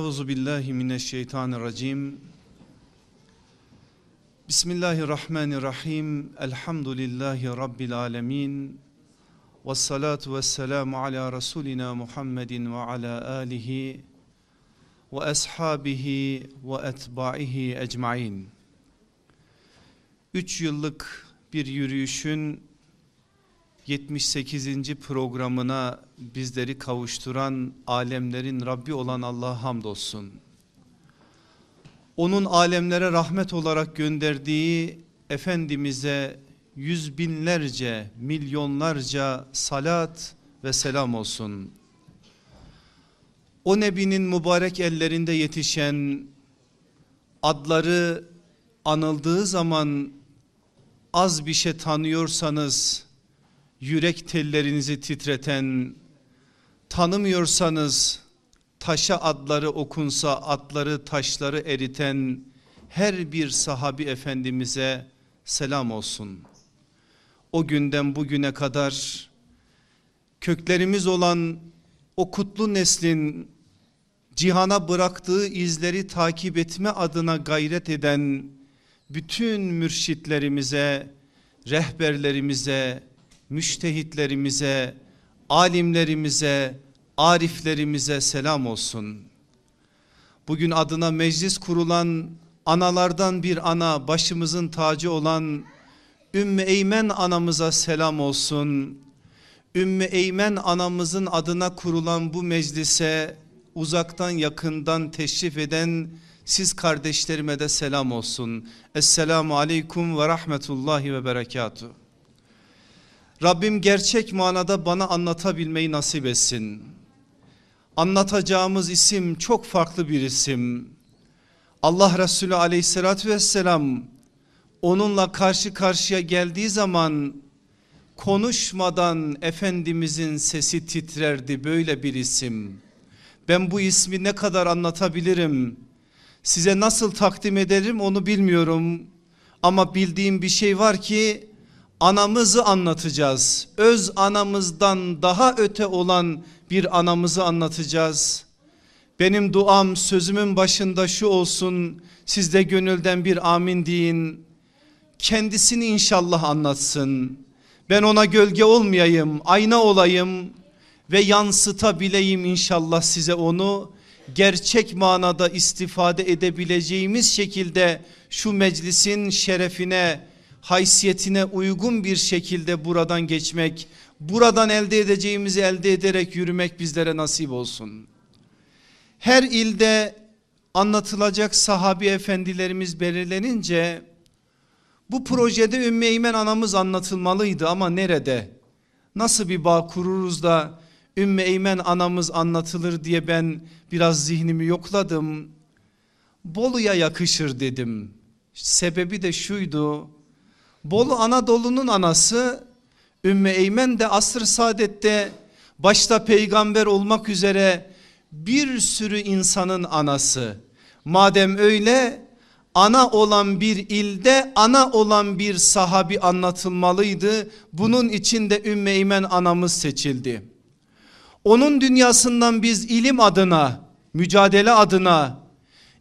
Euzu billahi mineşşeytanirracim. Bismillahirrahmanirrahim. Elhamdülillahi rabbil alamin. Ves salatu vesselamu ala rasulina Muhammedin ve ala alihi ve ashabihi ve etbaihi ecmaîn. 3 yıllık bir yürüyüşün 78. programına bizleri kavuşturan alemlerin Rabbi olan Allah'a hamdolsun. Onun alemlere rahmet olarak gönderdiği Efendimiz'e yüz binlerce, milyonlarca salat ve selam olsun. O Nebi'nin mübarek ellerinde yetişen adları anıldığı zaman az bir şey tanıyorsanız yürek tellerinizi titreten tanımıyorsanız taşa adları okunsa atları taşları eriten her bir sahabi efendimize selam olsun. O günden bugüne kadar köklerimiz olan o kutlu neslin cihana bıraktığı izleri takip etme adına gayret eden bütün mürşitlerimize, rehberlerimize, müştehitlerimize, alimlerimize, ariflerimize selam olsun. Bugün adına meclis kurulan analardan bir ana başımızın tacı olan Ümmü Eymen anamıza selam olsun. Ümmü Eymen anamızın adına kurulan bu meclise uzaktan yakından teşrif eden siz kardeşlerime de selam olsun. Esselamu aleyküm ve rahmetullahi ve berekatuhu. Rabbim gerçek manada bana anlatabilmeyi nasip etsin. Anlatacağımız isim çok farklı bir isim. Allah Resulü aleyhissalatü vesselam onunla karşı karşıya geldiği zaman konuşmadan Efendimizin sesi titrerdi böyle bir isim. Ben bu ismi ne kadar anlatabilirim? Size nasıl takdim ederim onu bilmiyorum. Ama bildiğim bir şey var ki anamızı anlatacağız. Öz anamızdan daha öte olan bir anamızı anlatacağız. Benim duam sözümün başında şu olsun. Siz de gönülden bir amin deyin. Kendisini inşallah anlatsın. Ben ona gölge olmayayım, ayna olayım ve yansıtabileyim inşallah size onu. Gerçek manada istifade edebileceğimiz şekilde şu meclisin şerefine, haysiyetine uygun bir şekilde buradan geçmek, buradan elde edeceğimizi elde ederek yürümek bizlere nasip olsun. Her ilde anlatılacak sahabi efendilerimiz belirlenince bu projede Ümmü Eymen anamız anlatılmalıydı ama nerede? Nasıl bir bağ kururuz da Ümmü Eymen anamız anlatılır diye ben biraz zihnimi yokladım. Bolu'ya yakışır dedim. Sebebi de şuydu. Bolu Anadolu'nun anası Ümmü Eymen de asr saadette başta peygamber olmak üzere bir sürü insanın anası. Madem öyle ana olan bir ilde ana olan bir sahabi anlatılmalıydı. Bunun için de Ümmü Eymen anamız seçildi. Onun dünyasından biz ilim adına, mücadele adına,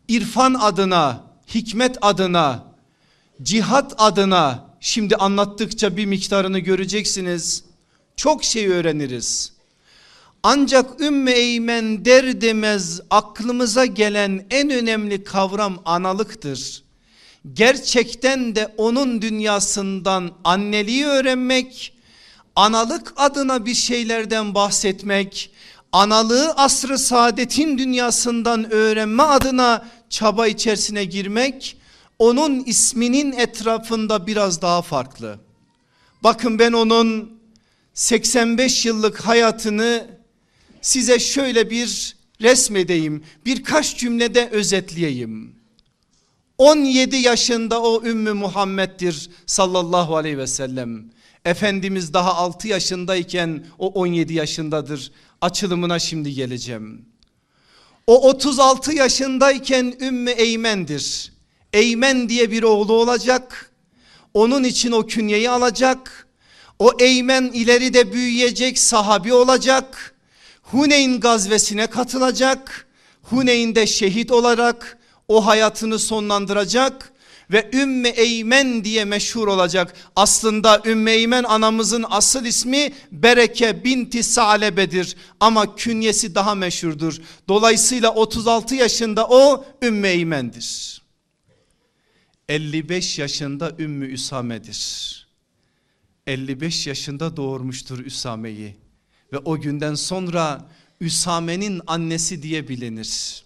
irfan adına, hikmet adına, cihat adına Şimdi anlattıkça bir miktarını göreceksiniz. Çok şey öğreniriz. Ancak Ümmü Eymen der demez aklımıza gelen en önemli kavram analıktır. Gerçekten de onun dünyasından anneliği öğrenmek, analık adına bir şeylerden bahsetmek, analığı asrı saadetin dünyasından öğrenme adına çaba içerisine girmek onun isminin etrafında biraz daha farklı. Bakın ben onun 85 yıllık hayatını size şöyle bir resmedeyim. Birkaç cümlede özetleyeyim. 17 yaşında o Ümmü Muhammed'dir sallallahu aleyhi ve sellem. Efendimiz daha 6 yaşındayken o 17 yaşındadır. Açılımına şimdi geleceğim. O 36 yaşındayken Ümmü Eymen'dir. Eymen diye bir oğlu olacak. Onun için o künyeyi alacak. O Eymen ileride büyüyecek sahabi olacak. Huneyn gazvesine katılacak. Huneyn'de şehit olarak o hayatını sonlandıracak ve Ümmü Eymen diye meşhur olacak. Aslında Ümmü Eymen anamızın asıl ismi Bereke binti Salebe'dir ama künyesi daha meşhurdur. Dolayısıyla 36 yaşında o Ümmü Eymen'dir. 55 yaşında Ümmü Üsame'dir. 55 yaşında doğurmuştur Üsame'yi ve o günden sonra Üsame'nin annesi diye bilinir.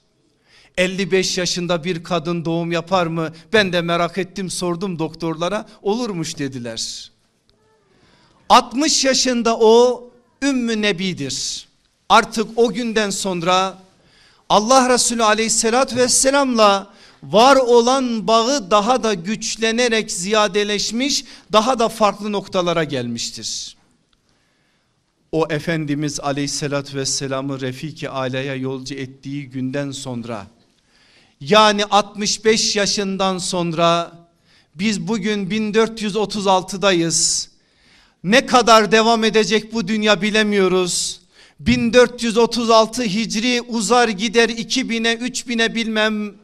55 yaşında bir kadın doğum yapar mı? Ben de merak ettim sordum doktorlara olurmuş dediler. 60 yaşında o Ümmü Nebi'dir. Artık o günden sonra Allah Resulü aleyhissalatü vesselamla var olan bağı daha da güçlenerek ziyadeleşmiş daha da farklı noktalara gelmiştir. O Efendimiz aleyhissalatü vesselamı Refiki Ala'ya yolcu ettiği günden sonra yani 65 yaşından sonra biz bugün 1436'dayız. Ne kadar devam edecek bu dünya bilemiyoruz. 1436 hicri uzar gider 2000'e 3000'e bilmem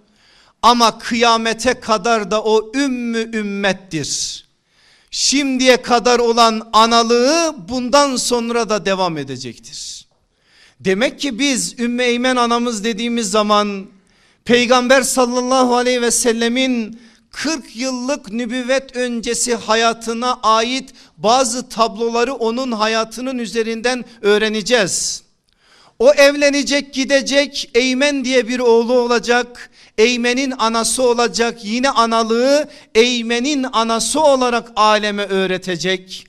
ama kıyamete kadar da o ümmü ümmettir. Şimdiye kadar olan analığı bundan sonra da devam edecektir. Demek ki biz Ümmü Eymen anamız dediğimiz zaman Peygamber sallallahu aleyhi ve sellemin 40 yıllık nübüvvet öncesi hayatına ait bazı tabloları onun hayatının üzerinden öğreneceğiz. O evlenecek gidecek Eymen diye bir oğlu olacak. Eymen'in anası olacak yine analığı Eymen'in anası olarak aleme öğretecek.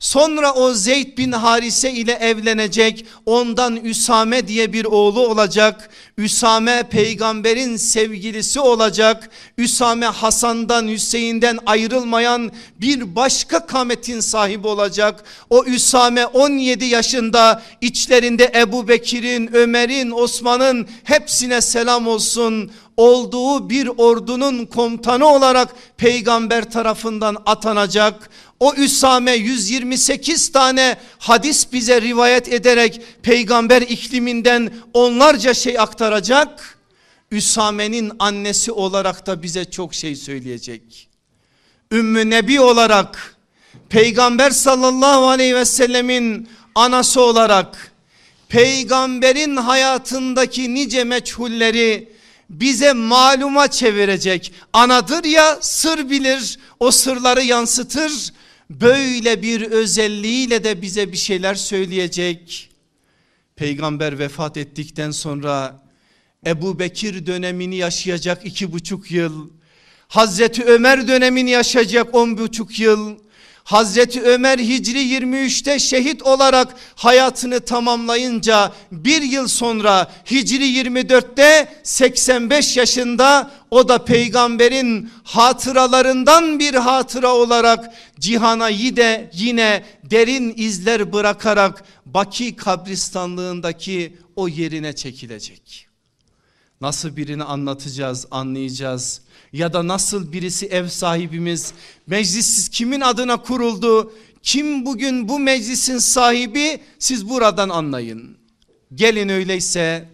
Sonra o Zeyd bin Harise ile evlenecek. Ondan Üsame diye bir oğlu olacak. Üsame peygamberin sevgilisi olacak. Üsame Hasan'dan Hüseyin'den ayrılmayan bir başka kametin sahibi olacak. O Üsame 17 yaşında içlerinde Ebu Bekir'in, Ömer'in, Osman'ın hepsine selam olsun olduğu bir ordunun komutanı olarak peygamber tarafından atanacak. O Üsame 128 tane hadis bize rivayet ederek peygamber ikliminden onlarca şey aktaracak. Üsame'nin annesi olarak da bize çok şey söyleyecek. Ümmü Nebi olarak peygamber sallallahu aleyhi ve sellemin anası olarak peygamberin hayatındaki nice meçhulleri bize maluma çevirecek. Anadır ya sır bilir o sırları yansıtır. Böyle bir özelliğiyle de bize bir şeyler söyleyecek. Peygamber vefat ettikten sonra Ebu Bekir dönemini yaşayacak iki buçuk yıl. Hazreti Ömer dönemini yaşayacak on buçuk yıl. Hazreti Ömer Hicri 23'te şehit olarak hayatını tamamlayınca bir yıl sonra Hicri 24'te 85 yaşında o da peygamberin hatıralarından bir hatıra olarak cihana yine, yine derin izler bırakarak Baki kabristanlığındaki o yerine çekilecek. Nasıl birini anlatacağız, anlayacağız ya da nasıl birisi ev sahibimiz meclis kimin adına kuruldu kim bugün bu meclisin sahibi siz buradan anlayın. Gelin öyleyse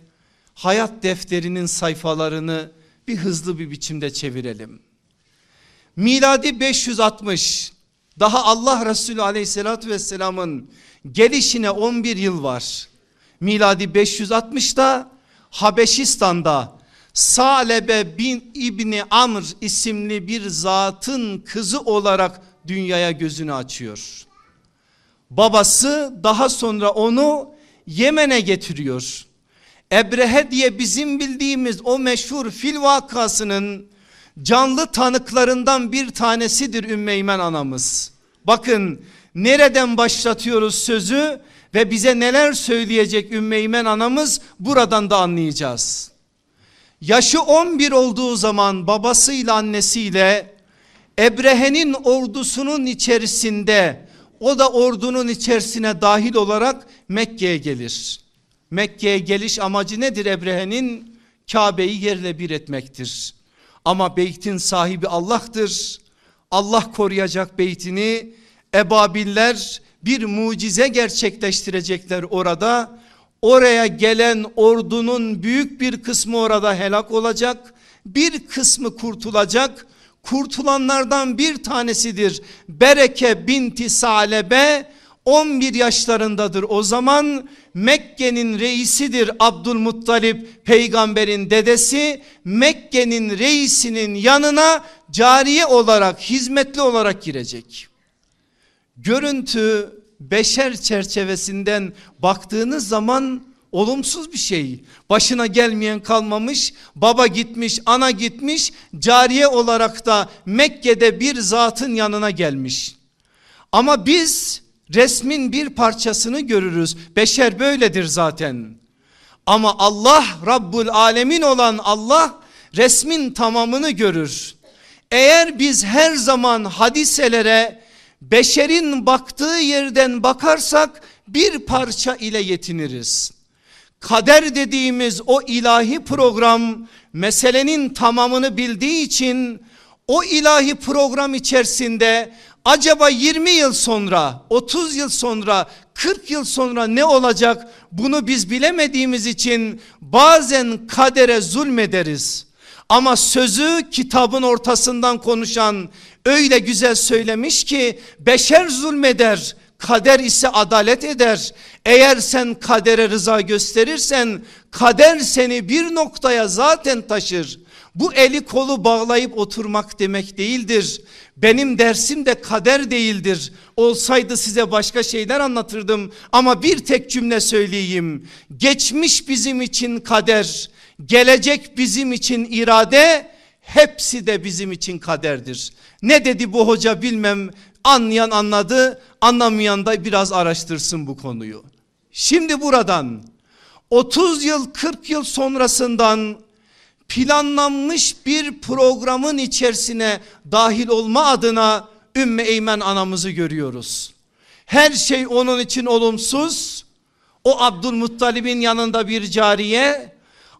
hayat defterinin sayfalarını bir hızlı bir biçimde çevirelim. Miladi 560 daha Allah Resulü aleyhissalatü vesselamın gelişine 11 yıl var. Miladi 560'da Habeşistan'da Salebe bin İbni Amr isimli bir zatın kızı olarak dünyaya gözünü açıyor. Babası daha sonra onu Yemen'e getiriyor. Ebrehe diye bizim bildiğimiz o meşhur fil vakasının canlı tanıklarından bir tanesidir Ümmeymen anamız. Bakın nereden başlatıyoruz sözü ve bize neler söyleyecek Ümmeymen anamız buradan da anlayacağız. Yaşı 11 olduğu zaman babasıyla annesiyle Ebrehe'nin ordusunun içerisinde o da ordunun içerisine dahil olarak Mekke'ye gelir. Mekke'ye geliş amacı nedir Ebrehe'nin? Kabe'yi yerle bir etmektir. Ama beytin sahibi Allah'tır. Allah koruyacak beytini. Ebabiller bir mucize gerçekleştirecekler orada. Oraya gelen ordunun büyük bir kısmı orada helak olacak. Bir kısmı kurtulacak. Kurtulanlardan bir tanesidir. Bereke binti Salebe 11 yaşlarındadır o zaman Mekke'nin reisidir Abdülmuttalip peygamberin dedesi Mekke'nin reisinin yanına cariye olarak hizmetli olarak girecek. Görüntü beşer çerçevesinden baktığınız zaman olumsuz bir şey. Başına gelmeyen kalmamış, baba gitmiş, ana gitmiş, cariye olarak da Mekke'de bir zatın yanına gelmiş. Ama biz resmin bir parçasını görürüz. Beşer böyledir zaten. Ama Allah Rabbul Alemin olan Allah resmin tamamını görür. Eğer biz her zaman hadiselere beşerin baktığı yerden bakarsak bir parça ile yetiniriz. Kader dediğimiz o ilahi program meselenin tamamını bildiği için o ilahi program içerisinde acaba 20 yıl sonra 30 yıl sonra 40 yıl sonra ne olacak bunu biz bilemediğimiz için bazen kadere zulmederiz. Ama sözü kitabın ortasından konuşan öyle güzel söylemiş ki beşer zulmeder kader ise adalet eder. Eğer sen kadere rıza gösterirsen kader seni bir noktaya zaten taşır. Bu eli kolu bağlayıp oturmak demek değildir. Benim dersim de kader değildir. Olsaydı size başka şeyler anlatırdım ama bir tek cümle söyleyeyim. Geçmiş bizim için kader, gelecek bizim için irade, hepsi de bizim için kaderdir. Ne dedi bu hoca bilmem anlayan anladı anlamayan da biraz araştırsın bu konuyu. Şimdi buradan 30 yıl 40 yıl sonrasından planlanmış bir programın içerisine dahil olma adına Ümmü Eymen anamızı görüyoruz. Her şey onun için olumsuz. O Abdülmuttalib'in yanında bir cariye.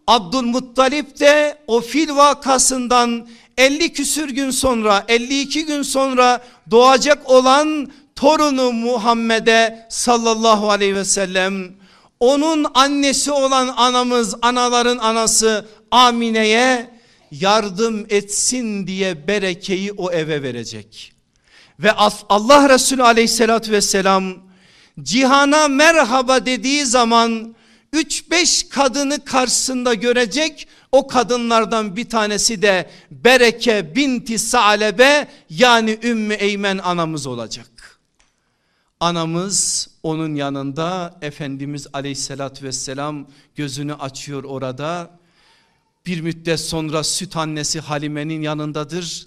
Abdülmuttalip de o fil vakasından 50 küsür gün sonra 52 gün sonra doğacak olan torunu Muhammed'e sallallahu aleyhi ve sellem onun annesi olan anamız anaların anası Amine'ye yardım etsin diye berekeyi o eve verecek. Ve Allah Resulü aleyhissalatü vesselam cihana merhaba dediği zaman 3-5 kadını karşısında görecek o kadınlardan bir tanesi de Bereke binti Salebe yani Ümmü Eymen anamız olacak. Anamız onun yanında Efendimiz aleyhissalatü vesselam gözünü açıyor orada. Bir müddet sonra süt annesi Halime'nin yanındadır.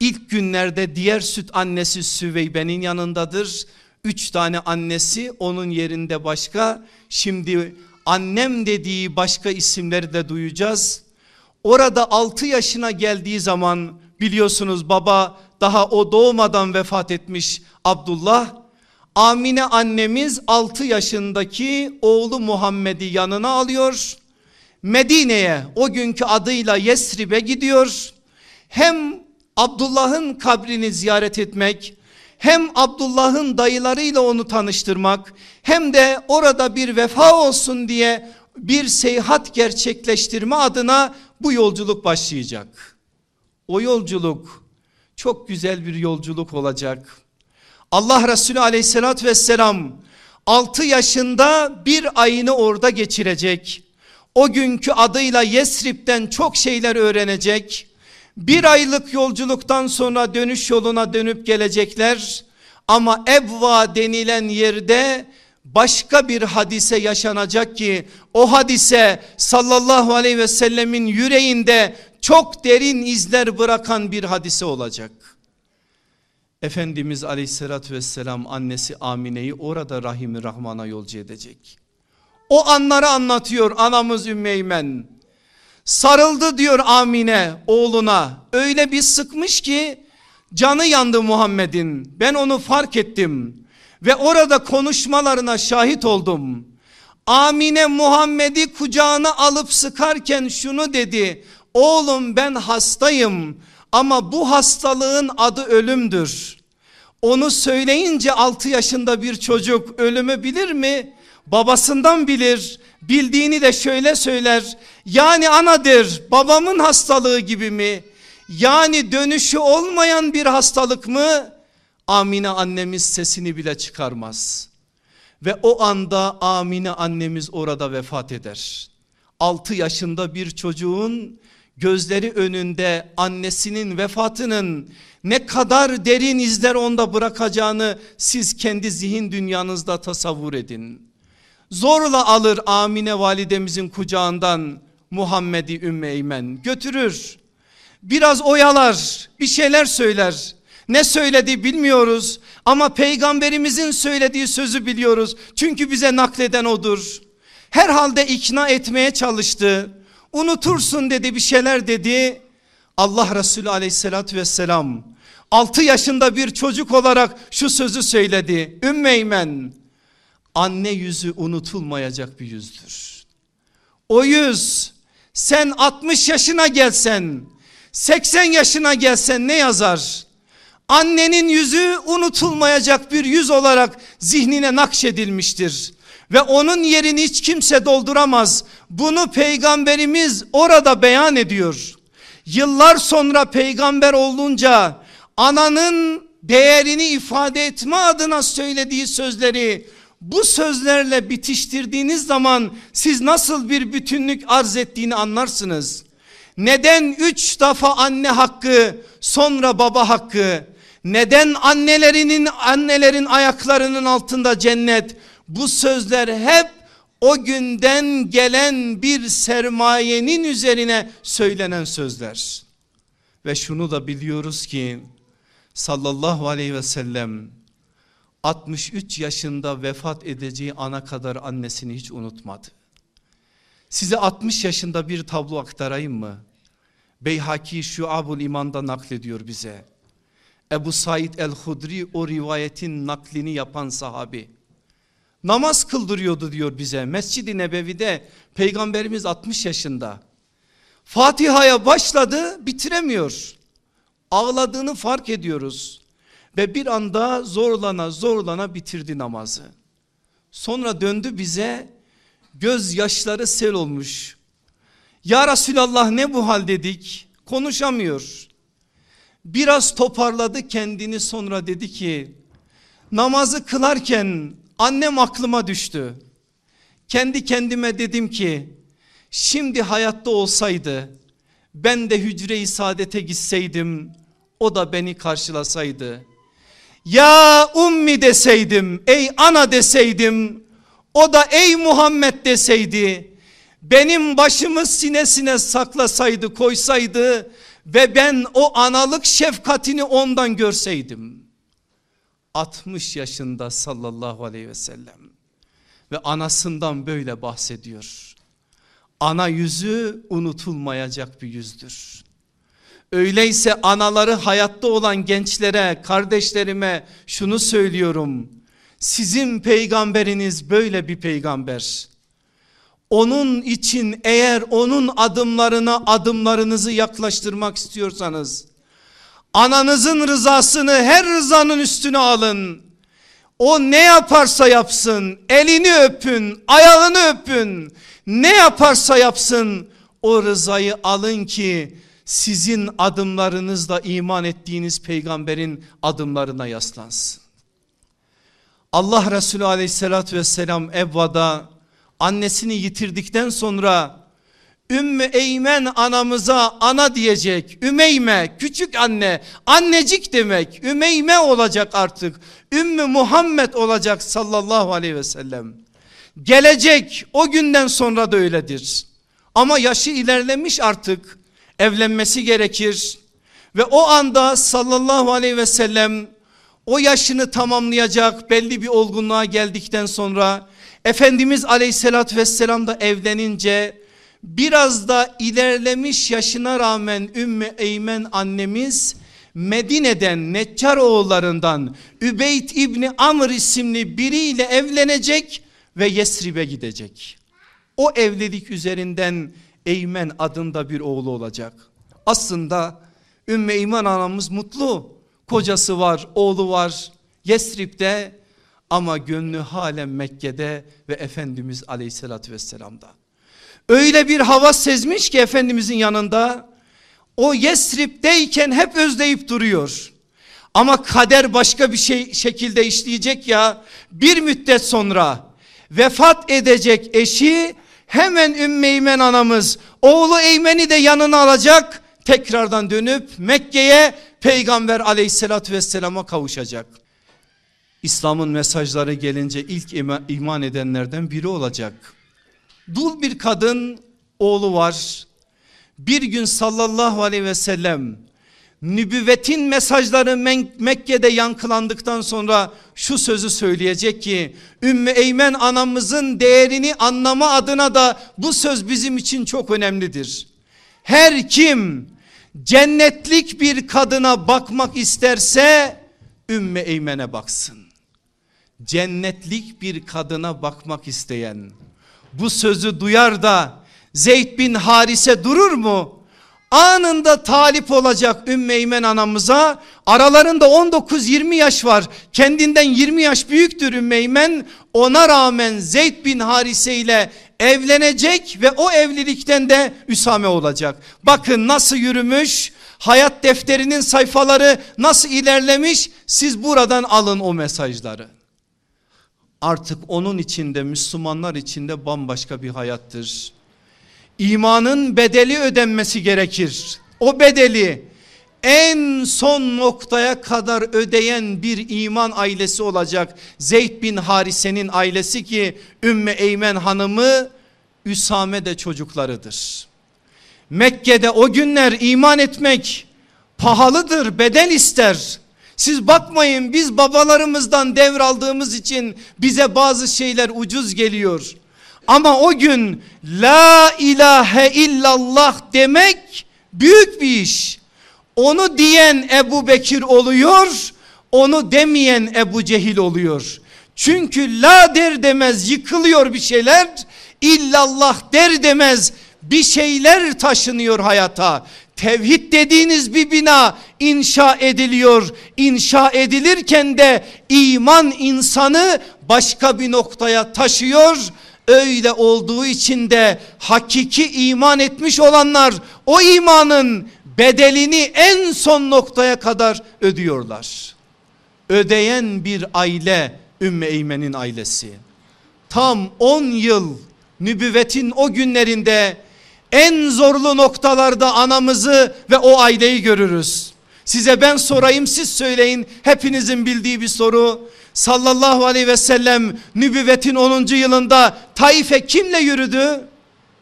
İlk günlerde diğer süt annesi Süveybe'nin yanındadır. Üç tane annesi onun yerinde başka. Şimdi annem dediği başka isimleri de duyacağız. Orada 6 yaşına geldiği zaman biliyorsunuz baba daha o doğmadan vefat etmiş Abdullah. Amine annemiz 6 yaşındaki oğlu Muhammed'i yanına alıyor. Medine'ye o günkü adıyla Yesrib'e gidiyor. Hem Abdullah'ın kabrini ziyaret etmek hem Abdullah'ın dayılarıyla onu tanıştırmak hem de orada bir vefa olsun diye bir seyahat gerçekleştirme adına bu yolculuk başlayacak. O yolculuk çok güzel bir yolculuk olacak. Allah Resulü aleyhissalatü vesselam 6 yaşında bir ayını orada geçirecek. O günkü adıyla Yesrib'den çok şeyler öğrenecek. Bir aylık yolculuktan sonra dönüş yoluna dönüp gelecekler. Ama Ebva denilen yerde başka bir hadise yaşanacak ki o hadise sallallahu aleyhi ve sellemin yüreğinde çok derin izler bırakan bir hadise olacak. Efendimiz aleyhissalatü vesselam annesi Amine'yi orada rahimi rahmana yolcu edecek. O anları anlatıyor anamız Ümmeymen. Sarıldı diyor Amine oğluna öyle bir sıkmış ki canı yandı Muhammed'in ben onu fark ettim ve orada konuşmalarına şahit oldum. Amine Muhammed'i kucağına alıp sıkarken şunu dedi oğlum ben hastayım ama bu hastalığın adı ölümdür. Onu söyleyince 6 yaşında bir çocuk ölümü bilir mi? Babasından bilir. Bildiğini de şöyle söyler. Yani anadır babamın hastalığı gibi mi? Yani dönüşü olmayan bir hastalık mı? Amine annemiz sesini bile çıkarmaz. Ve o anda Amine annemiz orada vefat eder. 6 yaşında bir çocuğun gözleri önünde annesinin vefatının ne kadar derin izler onda bırakacağını siz kendi zihin dünyanızda tasavvur edin. Zorla alır Amine validemizin kucağından Muhammed'i Ümmeymen götürür. Biraz oyalar bir şeyler söyler. Ne söyledi bilmiyoruz ama peygamberimizin söylediği sözü biliyoruz. Çünkü bize nakleden odur. Herhalde ikna etmeye çalıştı. Unutursun dedi bir şeyler dedi. Allah Resulü aleyhissalatü vesselam 6 yaşında bir çocuk olarak şu sözü söyledi. Ümmeymen anne yüzü unutulmayacak bir yüzdür. O yüz sen 60 yaşına gelsen 80 yaşına gelsen ne yazar? Annenin yüzü unutulmayacak bir yüz olarak zihnine nakşedilmiştir. Ve onun yerini hiç kimse dolduramaz. Bunu peygamberimiz orada beyan ediyor. Yıllar sonra peygamber olunca ananın değerini ifade etme adına söylediği sözleri bu sözlerle bitiştirdiğiniz zaman siz nasıl bir bütünlük arz ettiğini anlarsınız. Neden üç defa anne hakkı sonra baba hakkı? Neden annelerinin annelerin ayaklarının altında cennet? Bu sözler hep o günden gelen bir sermayenin üzerine söylenen sözler. Ve şunu da biliyoruz ki sallallahu aleyhi ve sellem 63 yaşında vefat edeceği ana kadar annesini hiç unutmadı. Size 60 yaşında bir tablo aktarayım mı? Beyhaki Şuabul İman'da naklediyor bize. Ebu Said el-Hudri o rivayetin naklini yapan sahabi. Namaz kıldırıyordu diyor bize. Mescid-i Nebevi'de peygamberimiz 60 yaşında. Fatiha'ya başladı bitiremiyor. Ağladığını fark ediyoruz. Ve bir anda zorlana zorlana bitirdi namazı. Sonra döndü bize gözyaşları sel olmuş. Ya Resulallah ne bu hal dedik konuşamıyor. Biraz toparladı kendini sonra dedi ki namazı kılarken annem aklıma düştü. Kendi kendime dedim ki şimdi hayatta olsaydı ben de hücre-i saadete gitseydim o da beni karşılasaydı. Ya ummi deseydim ey ana deseydim o da ey Muhammed deseydi benim başımı sinesine saklasaydı koysaydı ve ben o analık şefkatini ondan görseydim. 60 yaşında sallallahu aleyhi ve sellem ve anasından böyle bahsediyor. Ana yüzü unutulmayacak bir yüzdür. Öyleyse anaları hayatta olan gençlere, kardeşlerime şunu söylüyorum. Sizin peygamberiniz böyle bir peygamber. Onun için eğer onun adımlarına adımlarınızı yaklaştırmak istiyorsanız ananızın rızasını her rızanın üstüne alın. O ne yaparsa yapsın elini öpün ayağını öpün ne yaparsa yapsın o rızayı alın ki sizin adımlarınızla iman ettiğiniz peygamberin adımlarına yaslansın. Allah Resulü aleyhissalatü vesselam Evva'da annesini yitirdikten sonra Ümmü Eymen anamıza ana diyecek. Ümeyme küçük anne annecik demek. Ümeyme olacak artık. Ümmü Muhammed olacak sallallahu aleyhi ve sellem. Gelecek o günden sonra da öyledir. Ama yaşı ilerlemiş artık evlenmesi gerekir. Ve o anda sallallahu aleyhi ve sellem o yaşını tamamlayacak belli bir olgunluğa geldikten sonra Efendimiz aleyhissalatü vesselam da evlenince biraz da ilerlemiş yaşına rağmen Ümmü Eymen annemiz Medine'den Neccar oğullarından Übeyd İbni Amr isimli biriyle evlenecek ve Yesrib'e gidecek. O evlilik üzerinden Eymen adında bir oğlu olacak. Aslında Ümmü Eymen anamız mutlu. Kocası var, oğlu var. Yesrib'de ama gönlü halen Mekke'de ve Efendimiz aleyhissalatü vesselam'da. Öyle bir hava sezmiş ki Efendimizin yanında o Yesrib'deyken hep özleyip duruyor. Ama kader başka bir şey şekilde işleyecek ya bir müddet sonra vefat edecek eşi hemen Ümmeymen anamız oğlu Eymen'i de yanına alacak tekrardan dönüp Mekke'ye peygamber aleyhissalatü vesselama kavuşacak. İslam'ın mesajları gelince ilk iman edenlerden biri olacak. Dul bir kadın oğlu var. Bir gün sallallahu aleyhi ve sellem nübüvvetin mesajları Mekke'de yankılandıktan sonra şu sözü söyleyecek ki Ümmü Eymen anamızın değerini anlama adına da bu söz bizim için çok önemlidir. Her kim cennetlik bir kadına bakmak isterse Ümmü Eymen'e baksın. Cennetlik bir kadına bakmak isteyen bu sözü duyar da Zeyd bin Harise durur mu? Anında talip olacak Ümmeymen anamıza aralarında 19-20 yaş var kendinden 20 yaş büyüktür Ümmeymen ona rağmen Zeyd bin Harise ile evlenecek ve o evlilikten de Üsame olacak. Bakın nasıl yürümüş hayat defterinin sayfaları nasıl ilerlemiş siz buradan alın o mesajları. Artık onun içinde Müslümanlar içinde bambaşka bir hayattır. İmanın bedeli ödenmesi gerekir. O bedeli en son noktaya kadar ödeyen bir iman ailesi olacak. Zeyd bin Harise'nin ailesi ki Ümmü Eymen hanımı Üsame de çocuklarıdır. Mekke'de o günler iman etmek pahalıdır bedel ister. Siz bakmayın biz babalarımızdan devraldığımız için bize bazı şeyler ucuz geliyor. Ama o gün la ilahe illallah demek büyük bir iş. Onu diyen Ebu Bekir oluyor, onu demeyen Ebu Cehil oluyor. Çünkü la der demez yıkılıyor bir şeyler, illallah der demez bir şeyler taşınıyor hayata. Tevhid dediğiniz bir bina inşa ediliyor. İnşa edilirken de iman insanı başka bir noktaya taşıyor. Öyle olduğu için de hakiki iman etmiş olanlar o imanın bedelini en son noktaya kadar ödüyorlar. Ödeyen bir aile Ümmü Eymen'in ailesi. Tam 10 yıl nübüvvetin o günlerinde en zorlu noktalarda anamızı ve o aileyi görürüz. Size ben sorayım siz söyleyin hepinizin bildiği bir soru. Sallallahu aleyhi ve sellem nübüvvetin 10. yılında Taif'e kimle yürüdü?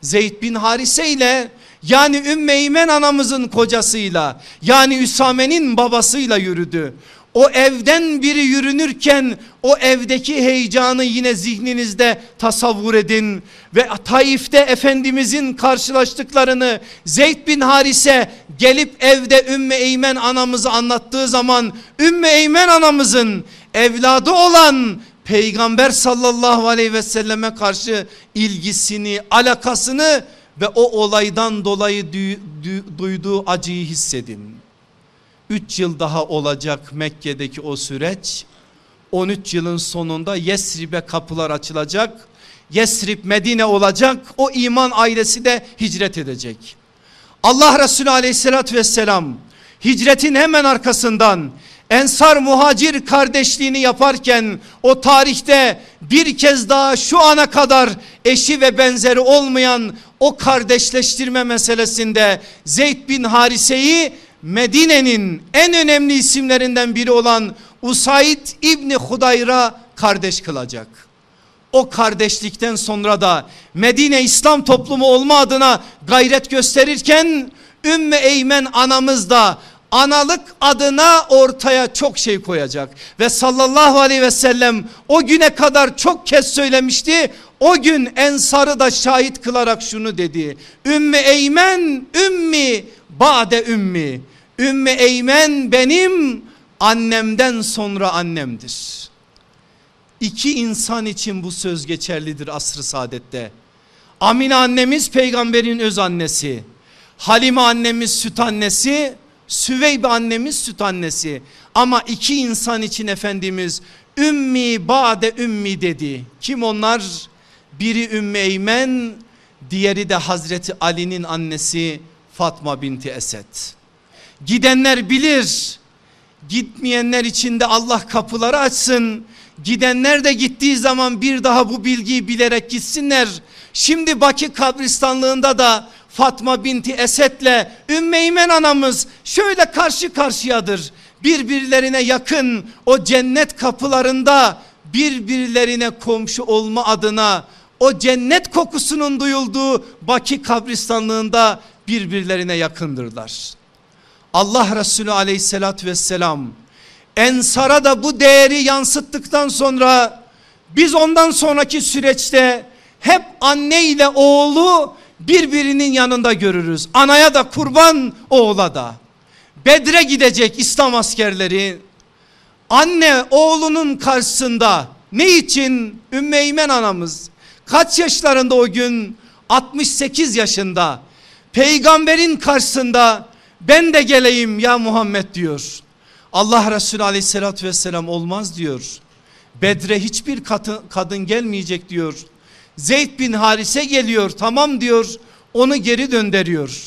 Zeyd bin Harise ile yani Ümmeymen anamızın kocasıyla yani Üsame'nin babasıyla yürüdü. O evden biri yürünürken o evdeki heyecanı yine zihninizde tasavvur edin. Ve Taif'te Efendimizin karşılaştıklarını Zeyd bin Harise gelip evde Ümmü Eymen anamızı anlattığı zaman Ümmü Eymen anamızın evladı olan Peygamber sallallahu aleyhi ve selleme karşı ilgisini, alakasını ve o olaydan dolayı duyduğu acıyı hissedin. 3 yıl daha olacak Mekke'deki o süreç. 13 yılın sonunda Yesrib'e kapılar açılacak. Yesrib Medine olacak. O iman ailesi de hicret edecek. Allah Resulü aleyhissalatü vesselam hicretin hemen arkasından Ensar muhacir kardeşliğini yaparken o tarihte bir kez daha şu ana kadar eşi ve benzeri olmayan o kardeşleştirme meselesinde Zeyd bin Harise'yi Medine'nin en önemli isimlerinden biri olan Usaid İbni Hudayr'a kardeş kılacak. O kardeşlikten sonra da Medine İslam toplumu olma adına gayret gösterirken Ümmü Eymen anamız da analık adına ortaya çok şey koyacak. Ve sallallahu aleyhi ve sellem o güne kadar çok kez söylemişti. O gün Ensar'ı da şahit kılarak şunu dedi. Ümmü Eymen ümmi bade ümmi. Ümmü Eymen benim annemden sonra annemdir. İki insan için bu söz geçerlidir asr-ı saadette. Amine annemiz peygamberin öz annesi. Halime annemiz süt annesi. Süveybe annemiz süt annesi. Ama iki insan için Efendimiz ümmi bade ümmi dedi. Kim onlar? Biri Ümmü Eymen, diğeri de Hazreti Ali'nin annesi Fatma binti Esed. Gidenler bilir. Gitmeyenler için de Allah kapıları açsın. Gidenler de gittiği zaman bir daha bu bilgiyi bilerek gitsinler. Şimdi Bakı kabristanlığında da Fatma binti Esed'le Ümmeymen anamız şöyle karşı karşıyadır. Birbirlerine yakın o cennet kapılarında birbirlerine komşu olma adına o cennet kokusunun duyulduğu Bakı kabristanlığında birbirlerine yakındırlar. Allah Resulü aleyhissalatü vesselam Ensara da bu değeri yansıttıktan sonra biz ondan sonraki süreçte hep anne ile oğlu birbirinin yanında görürüz. Anaya da kurban oğula da. Bedre gidecek İslam askerleri anne oğlunun karşısında ne için Ümmeymen anamız kaç yaşlarında o gün 68 yaşında peygamberin karşısında ben de geleyim ya Muhammed diyor. Allah Resulü aleyhissalatü vesselam olmaz diyor. Bedre hiçbir kadın, kadın gelmeyecek diyor. Zeyd bin Harise geliyor tamam diyor onu geri döndürüyor.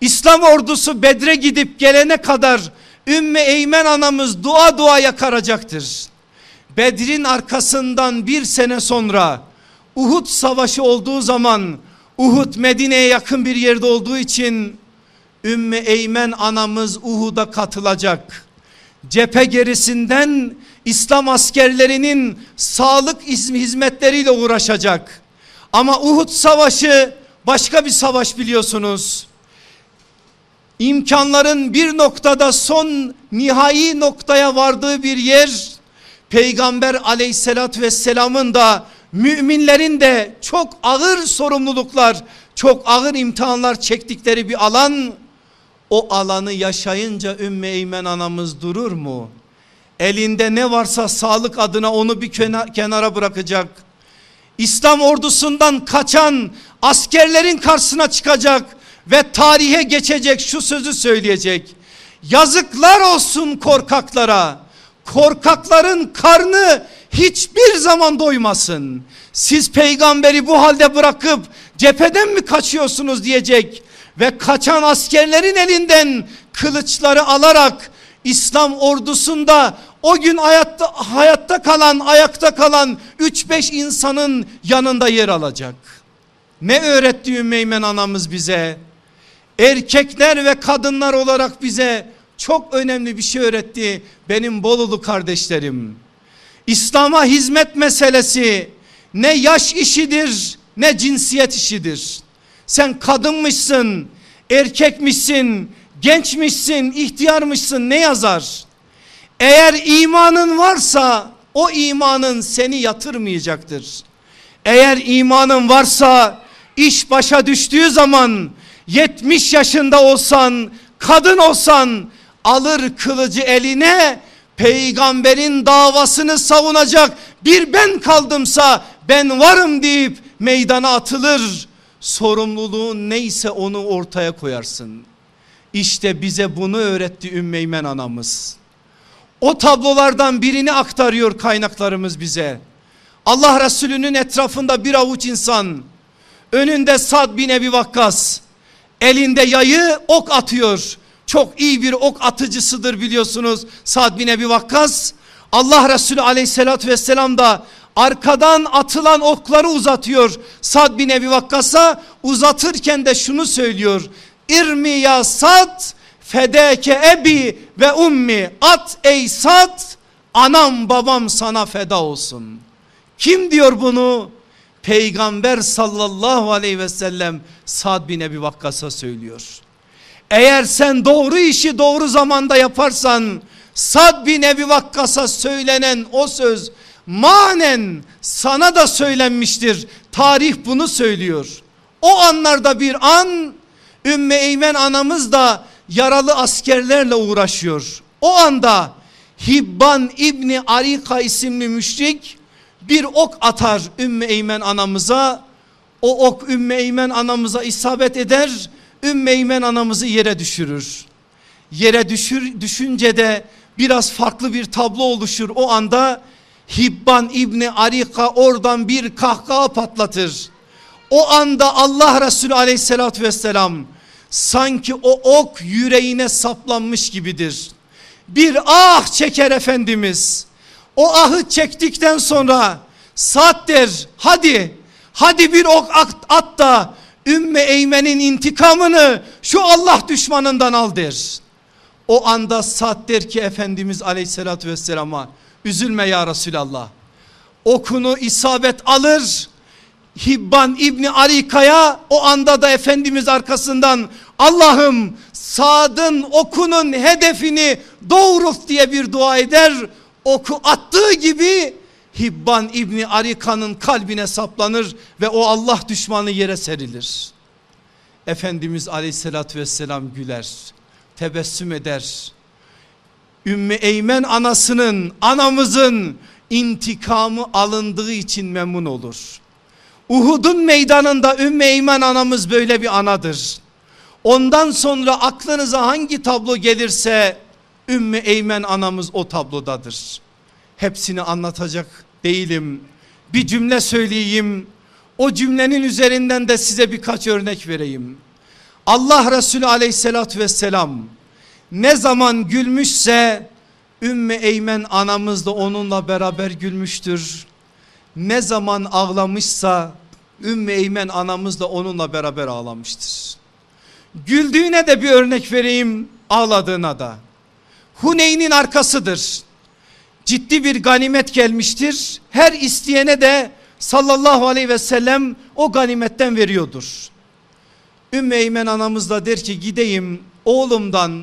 İslam ordusu Bedre gidip gelene kadar Ümmü Eymen anamız dua dua yakaracaktır. Bedrin arkasından bir sene sonra Uhud savaşı olduğu zaman Uhud Medine'ye yakın bir yerde olduğu için Ümmü Eymen anamız Uhud'a katılacak. Cephe gerisinden İslam askerlerinin sağlık hizmetleriyle uğraşacak. Ama Uhud savaşı başka bir savaş biliyorsunuz. İmkanların bir noktada son nihai noktaya vardığı bir yer Peygamber aleyhissalatü vesselamın da müminlerin de çok ağır sorumluluklar çok ağır imtihanlar çektikleri bir alan o alanı yaşayınca Ümmü Eymen anamız durur mu? Elinde ne varsa sağlık adına onu bir kenara bırakacak. İslam ordusundan kaçan askerlerin karşısına çıkacak ve tarihe geçecek şu sözü söyleyecek. Yazıklar olsun korkaklara. Korkakların karnı hiçbir zaman doymasın. Siz peygamberi bu halde bırakıp cepheden mi kaçıyorsunuz diyecek ve kaçan askerlerin elinden kılıçları alarak İslam ordusunda o gün hayatta, hayatta kalan ayakta kalan 3-5 insanın yanında yer alacak. Ne öğretti Ümmeymen anamız bize? Erkekler ve kadınlar olarak bize çok önemli bir şey öğretti benim Bolulu kardeşlerim. İslam'a hizmet meselesi ne yaş işidir ne cinsiyet işidir. Sen kadınmışsın, erkekmişsin, gençmişsin, ihtiyarmışsın ne yazar? Eğer imanın varsa o imanın seni yatırmayacaktır. Eğer imanın varsa iş başa düştüğü zaman 70 yaşında olsan, kadın olsan alır kılıcı eline peygamberin davasını savunacak bir ben kaldımsa ben varım deyip meydana atılır sorumluluğun neyse onu ortaya koyarsın. İşte bize bunu öğretti Ümmeymen anamız. O tablolardan birini aktarıyor kaynaklarımız bize. Allah Resulü'nün etrafında bir avuç insan. Önünde Sad bin Ebi Vakkas. Elinde yayı ok atıyor. Çok iyi bir ok atıcısıdır biliyorsunuz Sad bin Ebi Vakkas. Allah Resulü aleyhissalatü vesselam da arkadan atılan okları uzatıyor. Sad bin Ebi Vakkas'a uzatırken de şunu söylüyor. İrmi ya Sad fedeke ebi ve ummi at ey Sad anam babam sana feda olsun. Kim diyor bunu? Peygamber sallallahu aleyhi ve sellem Sad bin Ebi Vakkas'a söylüyor. Eğer sen doğru işi doğru zamanda yaparsan Sad bin Ebi Vakkas'a söylenen o söz manen sana da söylenmiştir. Tarih bunu söylüyor. O anlarda bir an Ümmü Eymen anamız da yaralı askerlerle uğraşıyor. O anda Hibban İbni Arika isimli müşrik bir ok atar Ümmü Eymen anamıza. O ok Ümmü Eymen anamıza isabet eder. Ümmü Eymen anamızı yere düşürür. Yere düşür, düşünce de biraz farklı bir tablo oluşur. O anda Hibban İbni Arika oradan bir kahkaha patlatır. O anda Allah Resulü aleyhissalatü vesselam sanki o ok yüreğine saplanmış gibidir. Bir ah çeker Efendimiz. O ahı çektikten sonra saat der hadi hadi bir ok at, at da Ümmü Eymen'in intikamını şu Allah düşmanından al der. O anda saat der ki Efendimiz aleyhissalatü vesselama üzülme ya Resulallah. Okunu isabet alır Hibban İbni Arika'ya o anda da Efendimiz arkasından Allah'ım Sad'ın okunun hedefini doğrult diye bir dua eder. Oku attığı gibi Hibban İbni Arika'nın kalbine saplanır ve o Allah düşmanı yere serilir. Efendimiz aleyhissalatü vesselam güler, tebessüm eder. Ümmü Eymen anasının, anamızın intikamı alındığı için memnun olur. Uhud'un meydanında Ümmü Eymen anamız böyle bir anadır. Ondan sonra aklınıza hangi tablo gelirse Ümmü Eymen anamız o tablodadır. Hepsini anlatacak değilim. Bir cümle söyleyeyim. O cümlenin üzerinden de size birkaç örnek vereyim. Allah Resulü aleyhissalatü vesselam ne zaman gülmüşse Ümmü Eymen anamız da onunla beraber gülmüştür. Ne zaman ağlamışsa Ümmü Eymen anamız da onunla beraber ağlamıştır. Güldüğüne de bir örnek vereyim ağladığına da. Huneyn'in arkasıdır. Ciddi bir ganimet gelmiştir. Her isteyene de sallallahu aleyhi ve sellem o ganimetten veriyordur. Ümmü Eymen anamız da der ki gideyim oğlumdan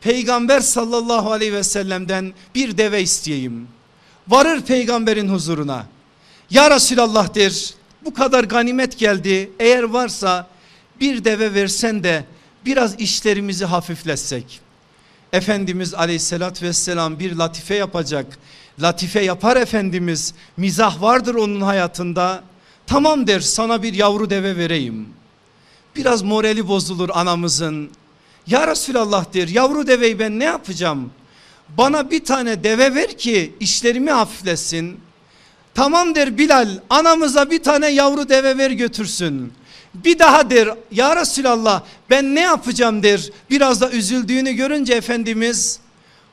peygamber sallallahu aleyhi ve sellem'den bir deve isteyeyim. Varır peygamberin huzuruna. Ya Resulallah der bu kadar ganimet geldi eğer varsa bir deve versen de biraz işlerimizi hafifletsek. Efendimiz aleyhissalatü vesselam bir latife yapacak. Latife yapar Efendimiz mizah vardır onun hayatında. Tamam der sana bir yavru deve vereyim. Biraz morali bozulur anamızın. Ya Resulallah der yavru deveyi ben ne yapacağım? Bana bir tane deve ver ki işlerimi hafifletsin. Tamam der Bilal anamıza bir tane yavru deve ver götürsün. Bir daha der ya Resulallah ben ne yapacağım der. Biraz da üzüldüğünü görünce Efendimiz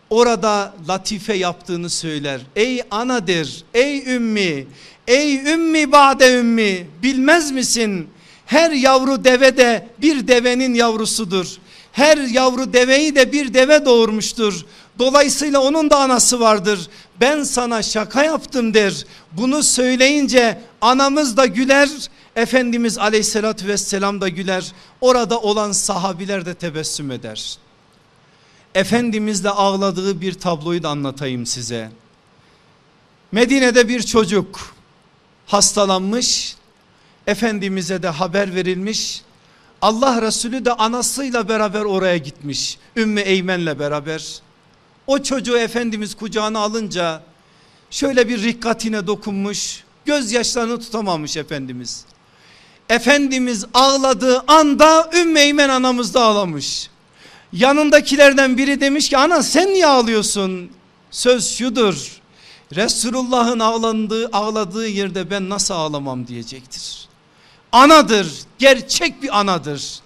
orada latife yaptığını söyler. Ey ana der ey ümmi ey ümmi bade ümmi bilmez misin? Her yavru deve de bir devenin yavrusudur. Her yavru deveyi de bir deve doğurmuştur. Dolayısıyla onun da anası vardır. Ben sana şaka yaptım der. Bunu söyleyince anamız da güler. Efendimiz aleyhissalatü vesselam da güler. Orada olan sahabiler de tebessüm eder. Efendimizle ağladığı bir tabloyu da anlatayım size. Medine'de bir çocuk hastalanmış. Efendimiz'e de haber verilmiş. Allah Resulü de anasıyla beraber oraya gitmiş. Ümmü Eymen'le beraber. O çocuğu Efendimiz kucağına alınca şöyle bir rikkatine dokunmuş. Gözyaşlarını tutamamış Efendimiz. Efendimiz ağladığı anda Ümmü Eymen anamız da ağlamış. Yanındakilerden biri demiş ki ana sen niye ağlıyorsun? Söz şudur. Resulullah'ın ağlandığı, ağladığı yerde ben nasıl ağlamam diyecektir. Anadır, gerçek bir anadır.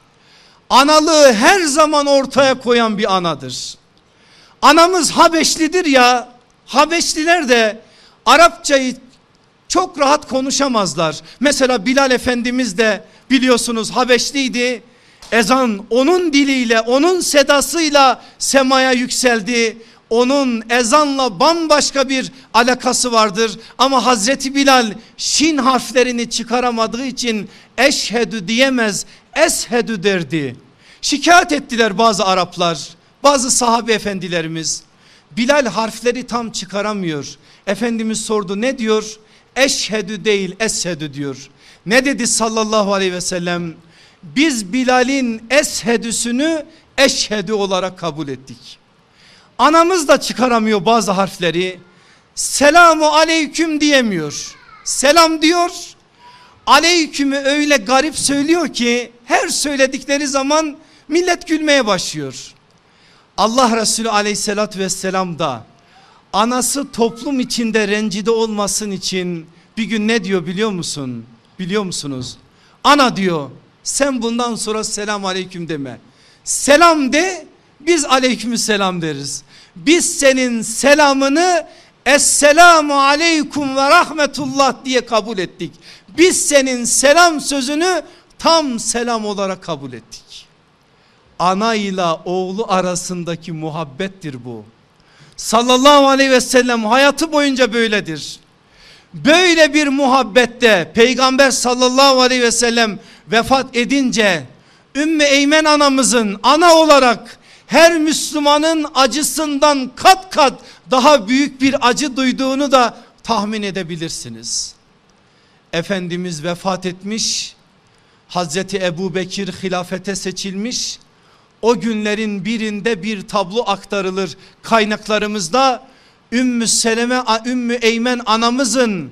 Analığı her zaman ortaya koyan bir anadır. Anamız Habeşlidir ya. Habeşliler de Arapçayı çok rahat konuşamazlar. Mesela Bilal Efendimiz de biliyorsunuz Habeşliydi. Ezan onun diliyle, onun sedasıyla semaya yükseldi. Onun ezanla bambaşka bir alakası vardır. Ama Hazreti Bilal şin harflerini çıkaramadığı için eşhedü diyemez, eshedü derdi. Şikayet ettiler bazı Araplar. Bazı sahabe efendilerimiz Bilal harfleri tam çıkaramıyor. Efendimiz sordu ne diyor? Eşhedü değil eshedü diyor. Ne dedi sallallahu aleyhi ve sellem? Biz Bilal'in eshedüsünü eşhedü olarak kabul ettik. Anamız da çıkaramıyor bazı harfleri. Selamu aleyküm diyemiyor. Selam diyor. Aleykümü öyle garip söylüyor ki her söyledikleri zaman millet gülmeye başlıyor. Allah Resulü aleyhissalatü vesselam da anası toplum içinde rencide olmasın için bir gün ne diyor biliyor musun? Biliyor musunuz? Ana diyor sen bundan sonra selam aleyküm deme. Selam de biz aleyküm selam deriz. Biz senin selamını Esselamu aleyküm ve rahmetullah diye kabul ettik. Biz senin selam sözünü tam selam olarak kabul ettik. Ana ile oğlu arasındaki muhabbettir bu. Sallallahu aleyhi ve sellem hayatı boyunca böyledir. Böyle bir muhabbette peygamber sallallahu aleyhi ve sellem vefat edince Ümmü Eymen anamızın ana olarak her Müslümanın acısından kat kat daha büyük bir acı duyduğunu da tahmin edebilirsiniz. Efendimiz vefat etmiş, Hazreti Ebu Bekir hilafete seçilmiş, o günlerin birinde bir tablo aktarılır kaynaklarımızda. Ümmü Seleme, Ümmü Eymen anamızın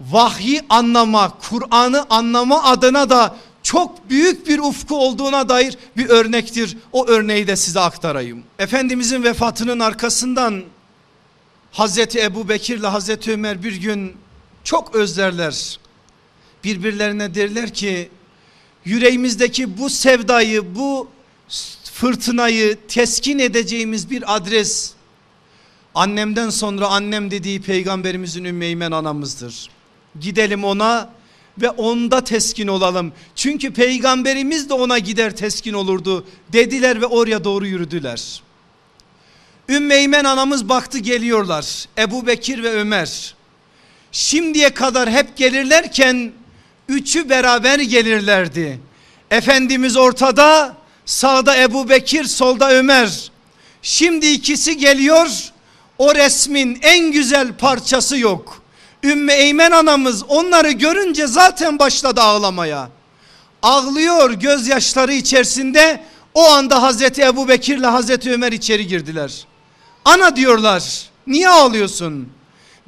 vahyi anlama, Kur'an'ı anlama adına da çok büyük bir ufku olduğuna dair bir örnektir. O örneği de size aktarayım. Efendimizin vefatının arkasından Hazreti Ebu Bekir ile Hazreti Ömer bir gün çok özlerler. Birbirlerine derler ki yüreğimizdeki bu sevdayı, bu fırtınayı teskin edeceğimiz bir adres annemden sonra annem dediği peygamberimizin Ümmeymen anamızdır. Gidelim ona ve onda teskin olalım. Çünkü peygamberimiz de ona gider teskin olurdu dediler ve oraya doğru yürüdüler. Ümmeymen anamız baktı geliyorlar. Ebu Bekir ve Ömer. Şimdiye kadar hep gelirlerken üçü beraber gelirlerdi. Efendimiz ortada sağda Ebu Bekir solda Ömer. Şimdi ikisi geliyor o resmin en güzel parçası yok. Ümmü Eymen anamız onları görünce zaten başladı ağlamaya. Ağlıyor gözyaşları içerisinde o anda Hazreti Ebu Bekir ile Hazreti Ömer içeri girdiler. Ana diyorlar niye ağlıyorsun?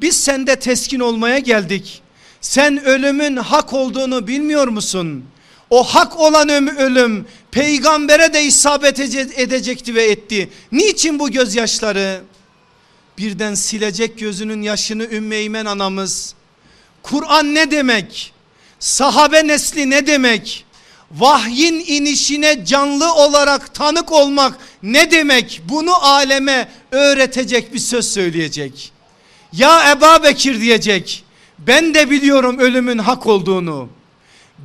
Biz sende teskin olmaya geldik. Sen ölümün hak olduğunu bilmiyor musun? O hak olan ölüm peygambere de isabet edecekti ve etti. Niçin bu gözyaşları? Birden silecek gözünün yaşını Ümmeymen anamız. Kur'an ne demek? Sahabe nesli ne demek? Vahyin inişine canlı olarak tanık olmak ne demek? Bunu aleme öğretecek bir söz söyleyecek. Ya Eba Bekir diyecek. Ben de biliyorum ölümün hak olduğunu.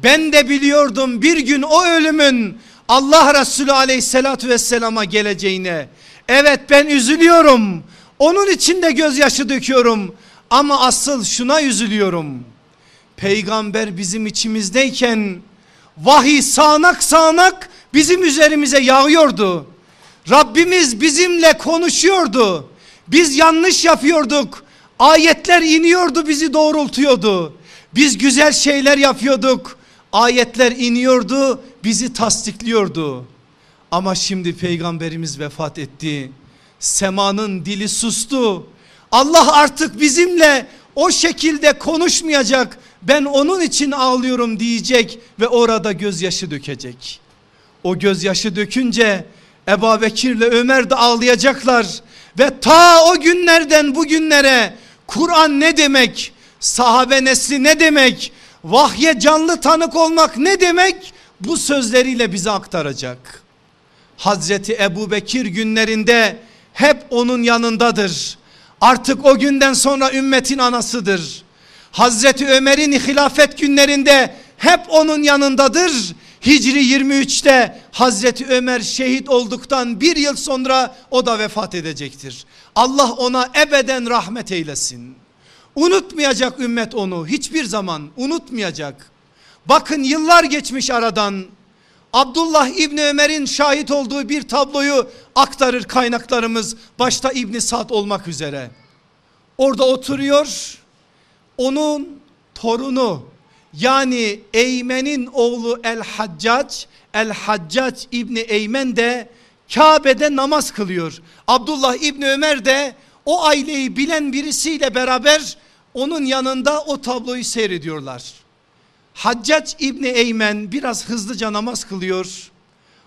Ben de biliyordum bir gün o ölümün Allah Resulü aleyhissalatü vesselama geleceğine. Evet ben üzülüyorum. Onun için de gözyaşı döküyorum. Ama asıl şuna üzülüyorum. Peygamber bizim içimizdeyken vahiy sağanak sağanak bizim üzerimize yağıyordu. Rabbimiz bizimle konuşuyordu. Biz yanlış yapıyorduk. Ayetler iniyordu bizi doğrultuyordu. Biz güzel şeyler yapıyorduk. Ayetler iniyordu bizi tasdikliyordu. Ama şimdi peygamberimiz vefat etti. Semanın dili sustu. Allah artık bizimle o şekilde konuşmayacak. Ben onun için ağlıyorum diyecek ve orada gözyaşı dökecek. O gözyaşı dökünce Ebu Bekir ile Ömer de ağlayacaklar. Ve ta o günlerden bugünlere Kur'an ne demek? Sahabe nesli ne demek? Vahye canlı tanık olmak ne demek? Bu sözleriyle bize aktaracak. Hazreti Ebu Bekir günlerinde hep onun yanındadır. Artık o günden sonra ümmetin anasıdır. Hazreti Ömer'in hilafet günlerinde hep onun yanındadır. Hicri 23'te Hazreti Ömer şehit olduktan bir yıl sonra o da vefat edecektir. Allah ona ebeden rahmet eylesin. Unutmayacak ümmet onu hiçbir zaman unutmayacak. Bakın yıllar geçmiş aradan Abdullah İbni Ömer'in şahit olduğu bir tabloyu aktarır kaynaklarımız başta İbni Sad olmak üzere. Orada oturuyor onun torunu yani Eymen'in oğlu El Haccac El Haccac İbni Eymen de Kabe'de namaz kılıyor. Abdullah İbni Ömer de o aileyi bilen birisiyle beraber onun yanında o tabloyu seyrediyorlar. Haccac İbni Eymen biraz hızlıca namaz kılıyor.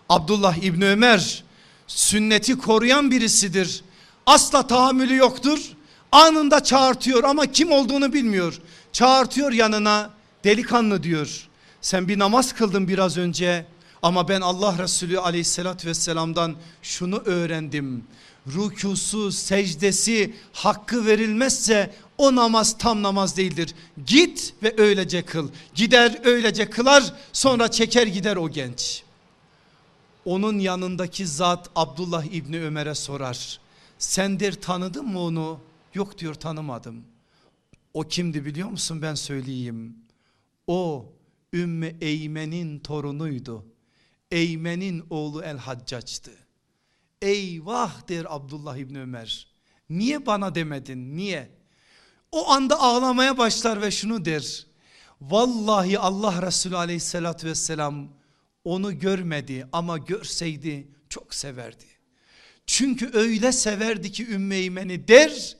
Abdullah İbni Ömer Sünneti koruyan birisidir. Asla tahammülü yoktur. Anında çağırtıyor ama kim olduğunu bilmiyor. Çağırtıyor yanına delikanlı diyor. Sen bir namaz kıldın biraz önce ama ben Allah Resulü aleyhissalatü vesselamdan şunu öğrendim. Rükusu, secdesi hakkı verilmezse o namaz tam namaz değildir. Git ve öylece kıl. Gider öylece kılar sonra çeker gider o genç. Onun yanındaki zat Abdullah İbni Ömer'e sorar. Sendir tanıdın mı onu? Yok diyor tanımadım. O kimdi biliyor musun ben söyleyeyim. O Ümmü Eymen'in torunuydu. Eymen'in oğlu El Haccac'tı. Eyvah der Abdullah İbni Ömer. Niye bana demedin niye? O anda ağlamaya başlar ve şunu der. Vallahi Allah Resulü aleyhissalatü vesselam onu görmedi ama görseydi çok severdi. Çünkü öyle severdi ki Ümmü der.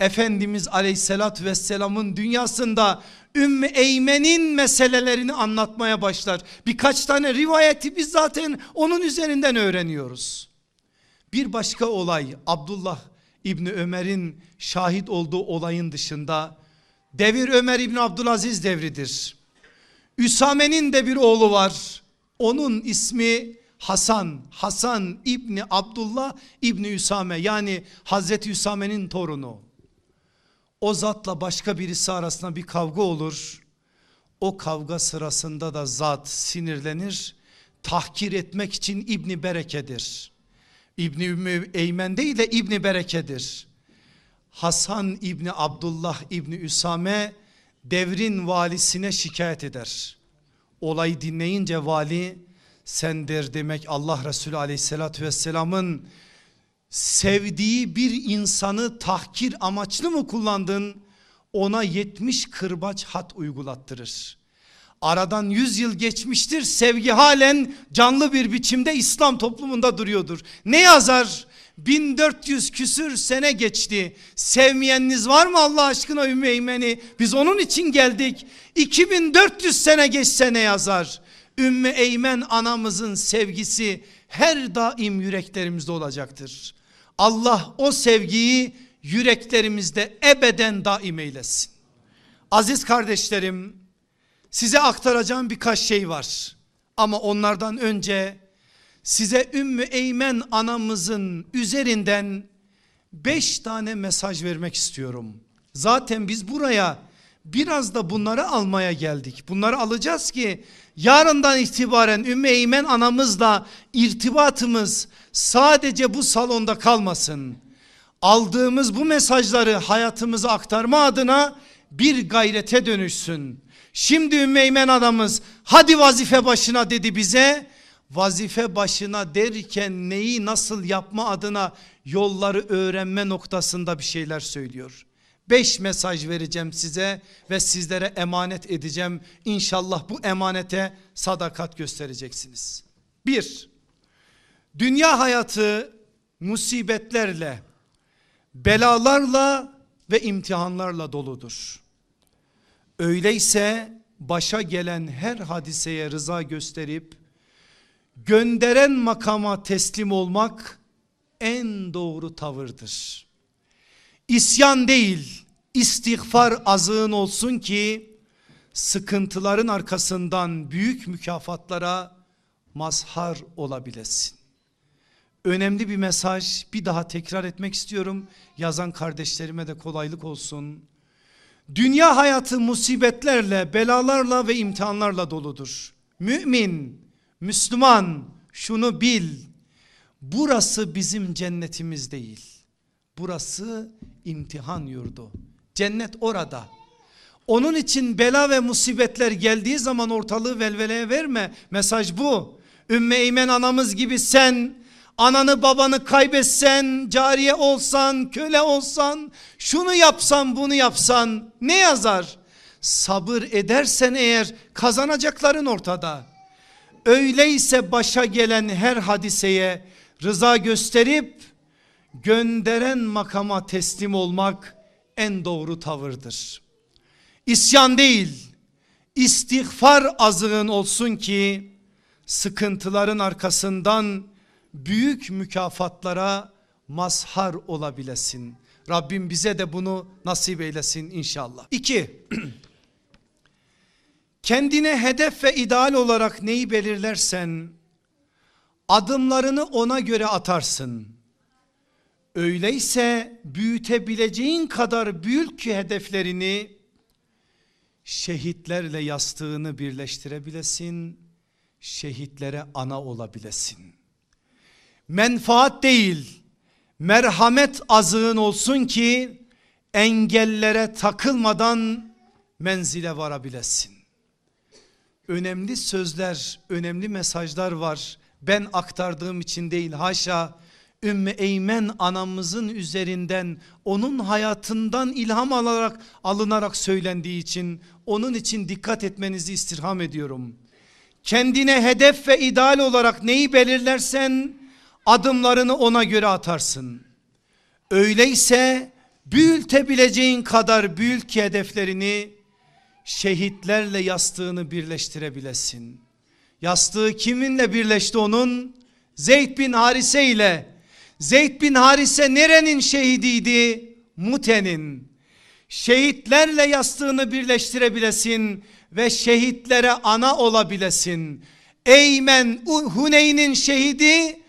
Efendimiz aleyhissalatü vesselamın dünyasında Ümmü Eymen'in meselelerini anlatmaya başlar. Birkaç tane rivayeti biz zaten onun üzerinden öğreniyoruz. Bir başka olay Abdullah İbni Ömer'in şahit olduğu olayın dışında devir Ömer İbni Abdülaziz devridir. Üsame'nin de bir oğlu var. Onun ismi Hasan. Hasan İbni Abdullah İbni Üsame yani Hazreti Üsame'nin torunu. O zatla başka birisi arasında bir kavga olur. O kavga sırasında da zat sinirlenir. Tahkir etmek için İbni Bereke'dir. İbni Ümmü Eymen değil de İbni Bereke'dir. Hasan İbni Abdullah İbni Üsame devrin valisine şikayet eder. Olayı dinleyince vali sen der demek Allah Resulü aleyhissalatü vesselamın sevdiği bir insanı tahkir amaçlı mı kullandın? Ona 70 kırbaç hat uygulattırır. Aradan 100 yıl geçmiştir sevgi halen canlı bir biçimde İslam toplumunda duruyordur. Ne yazar? 1400 küsür sene geçti. Sevmeyeniniz var mı Allah aşkına Ümmü Biz onun için geldik. 2400 sene geçse ne yazar? Ümmü Eymen anamızın sevgisi her daim yüreklerimizde olacaktır. Allah o sevgiyi yüreklerimizde ebeden daim eylesin. Aziz kardeşlerim size aktaracağım birkaç şey var. Ama onlardan önce size Ümmü Eymen anamızın üzerinden beş tane mesaj vermek istiyorum. Zaten biz buraya biraz da bunları almaya geldik. Bunları alacağız ki yarından itibaren Ümmü Eymen anamızla irtibatımız sadece bu salonda kalmasın. Aldığımız bu mesajları hayatımıza aktarma adına bir gayrete dönüşsün. Şimdi Ümmeymen adamız hadi vazife başına dedi bize. Vazife başına derken neyi nasıl yapma adına yolları öğrenme noktasında bir şeyler söylüyor. Beş mesaj vereceğim size ve sizlere emanet edeceğim. İnşallah bu emanete sadakat göstereceksiniz. Bir, dünya hayatı musibetlerle, belalarla ve imtihanlarla doludur. Öyleyse başa gelen her hadiseye rıza gösterip gönderen makama teslim olmak en doğru tavırdır. İsyan değil istiğfar azığın olsun ki sıkıntıların arkasından büyük mükafatlara mazhar olabilesin. Önemli bir mesaj bir daha tekrar etmek istiyorum. Yazan kardeşlerime de kolaylık olsun. Dünya hayatı musibetlerle, belalarla ve imtihanlarla doludur. Mümin, Müslüman şunu bil. Burası bizim cennetimiz değil. Burası imtihan yurdu. Cennet orada. Onun için bela ve musibetler geldiği zaman ortalığı velveleye verme. Mesaj bu. Ümmü Eymen anamız gibi sen Ananı babanı kaybetsen, cariye olsan, köle olsan, şunu yapsan, bunu yapsan ne yazar? Sabır edersen eğer kazanacakların ortada. Öyleyse başa gelen her hadiseye rıza gösterip gönderen makama teslim olmak en doğru tavırdır. İsyan değil, istiğfar azığın olsun ki sıkıntıların arkasından büyük mükafatlara mazhar olabilesin. Rabbim bize de bunu nasip eylesin inşallah. İki, kendine hedef ve ideal olarak neyi belirlersen adımlarını ona göre atarsın. Öyleyse büyütebileceğin kadar büyük ki hedeflerini şehitlerle yastığını birleştirebilesin. Şehitlere ana olabilesin. Menfaat değil merhamet azığın olsun ki engellere takılmadan menzile varabilesin. Önemli sözler, önemli mesajlar var. Ben aktardığım için değil haşa Ümmü Eymen anamızın üzerinden onun hayatından ilham alarak alınarak söylendiği için onun için dikkat etmenizi istirham ediyorum. Kendine hedef ve ideal olarak neyi belirlersen adımlarını ona göre atarsın. Öyleyse büyütebileceğin kadar büyült ki hedeflerini şehitlerle yastığını birleştirebilesin. Yastığı kiminle birleşti onun? Zeyd bin Harise ile. Zeyd bin Harise nerenin şehidiydi? Mute'nin. Şehitlerle yastığını birleştirebilesin ve şehitlere ana olabilesin. Eymen Huneyn'in şehidi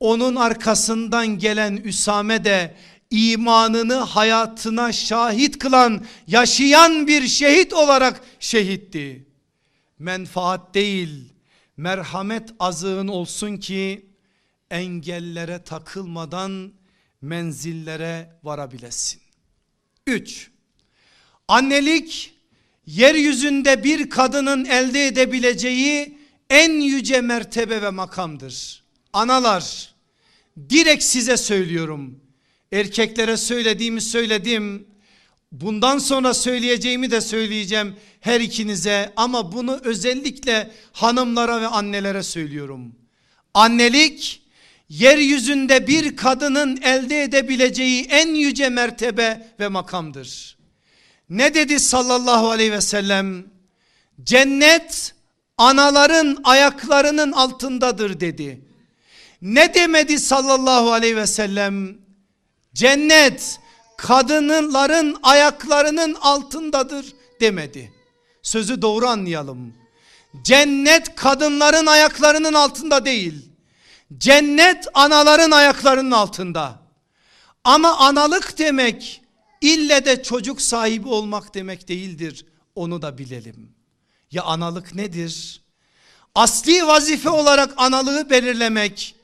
onun arkasından gelen Üsame de imanını hayatına şahit kılan yaşayan bir şehit olarak şehitti. Menfaat değil merhamet azığın olsun ki engellere takılmadan menzillere varabilesin. 3. Annelik yeryüzünde bir kadının elde edebileceği en yüce mertebe ve makamdır. Analar direkt size söylüyorum. Erkeklere söylediğimi söyledim. Bundan sonra söyleyeceğimi de söyleyeceğim her ikinize ama bunu özellikle hanımlara ve annelere söylüyorum. Annelik yeryüzünde bir kadının elde edebileceği en yüce mertebe ve makamdır. Ne dedi sallallahu aleyhi ve sellem? Cennet anaların ayaklarının altındadır dedi. Ne demedi sallallahu aleyhi ve sellem? Cennet kadınların ayaklarının altındadır demedi. Sözü doğru anlayalım. Cennet kadınların ayaklarının altında değil. Cennet anaların ayaklarının altında. Ama analık demek ille de çocuk sahibi olmak demek değildir. Onu da bilelim. Ya analık nedir? Asli vazife olarak analığı belirlemek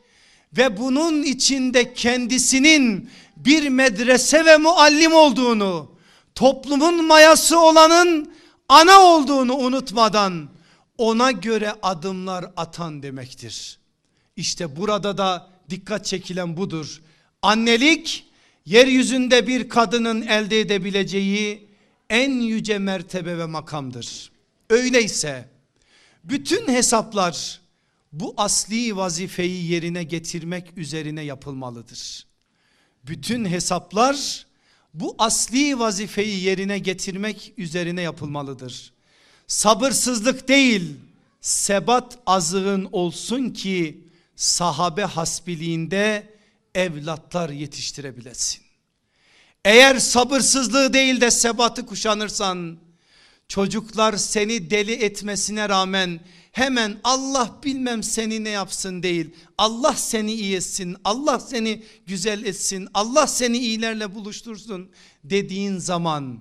ve bunun içinde kendisinin bir medrese ve muallim olduğunu, toplumun mayası olanın ana olduğunu unutmadan ona göre adımlar atan demektir. İşte burada da dikkat çekilen budur. Annelik yeryüzünde bir kadının elde edebileceği en yüce mertebe ve makamdır. Öyleyse bütün hesaplar bu asli vazifeyi yerine getirmek üzerine yapılmalıdır. Bütün hesaplar bu asli vazifeyi yerine getirmek üzerine yapılmalıdır. Sabırsızlık değil sebat azığın olsun ki sahabe hasbiliğinde evlatlar yetiştirebilesin. Eğer sabırsızlığı değil de sebatı kuşanırsan çocuklar seni deli etmesine rağmen hemen Allah bilmem seni ne yapsın değil. Allah seni iyi etsin, Allah seni güzel etsin, Allah seni iyilerle buluştursun dediğin zaman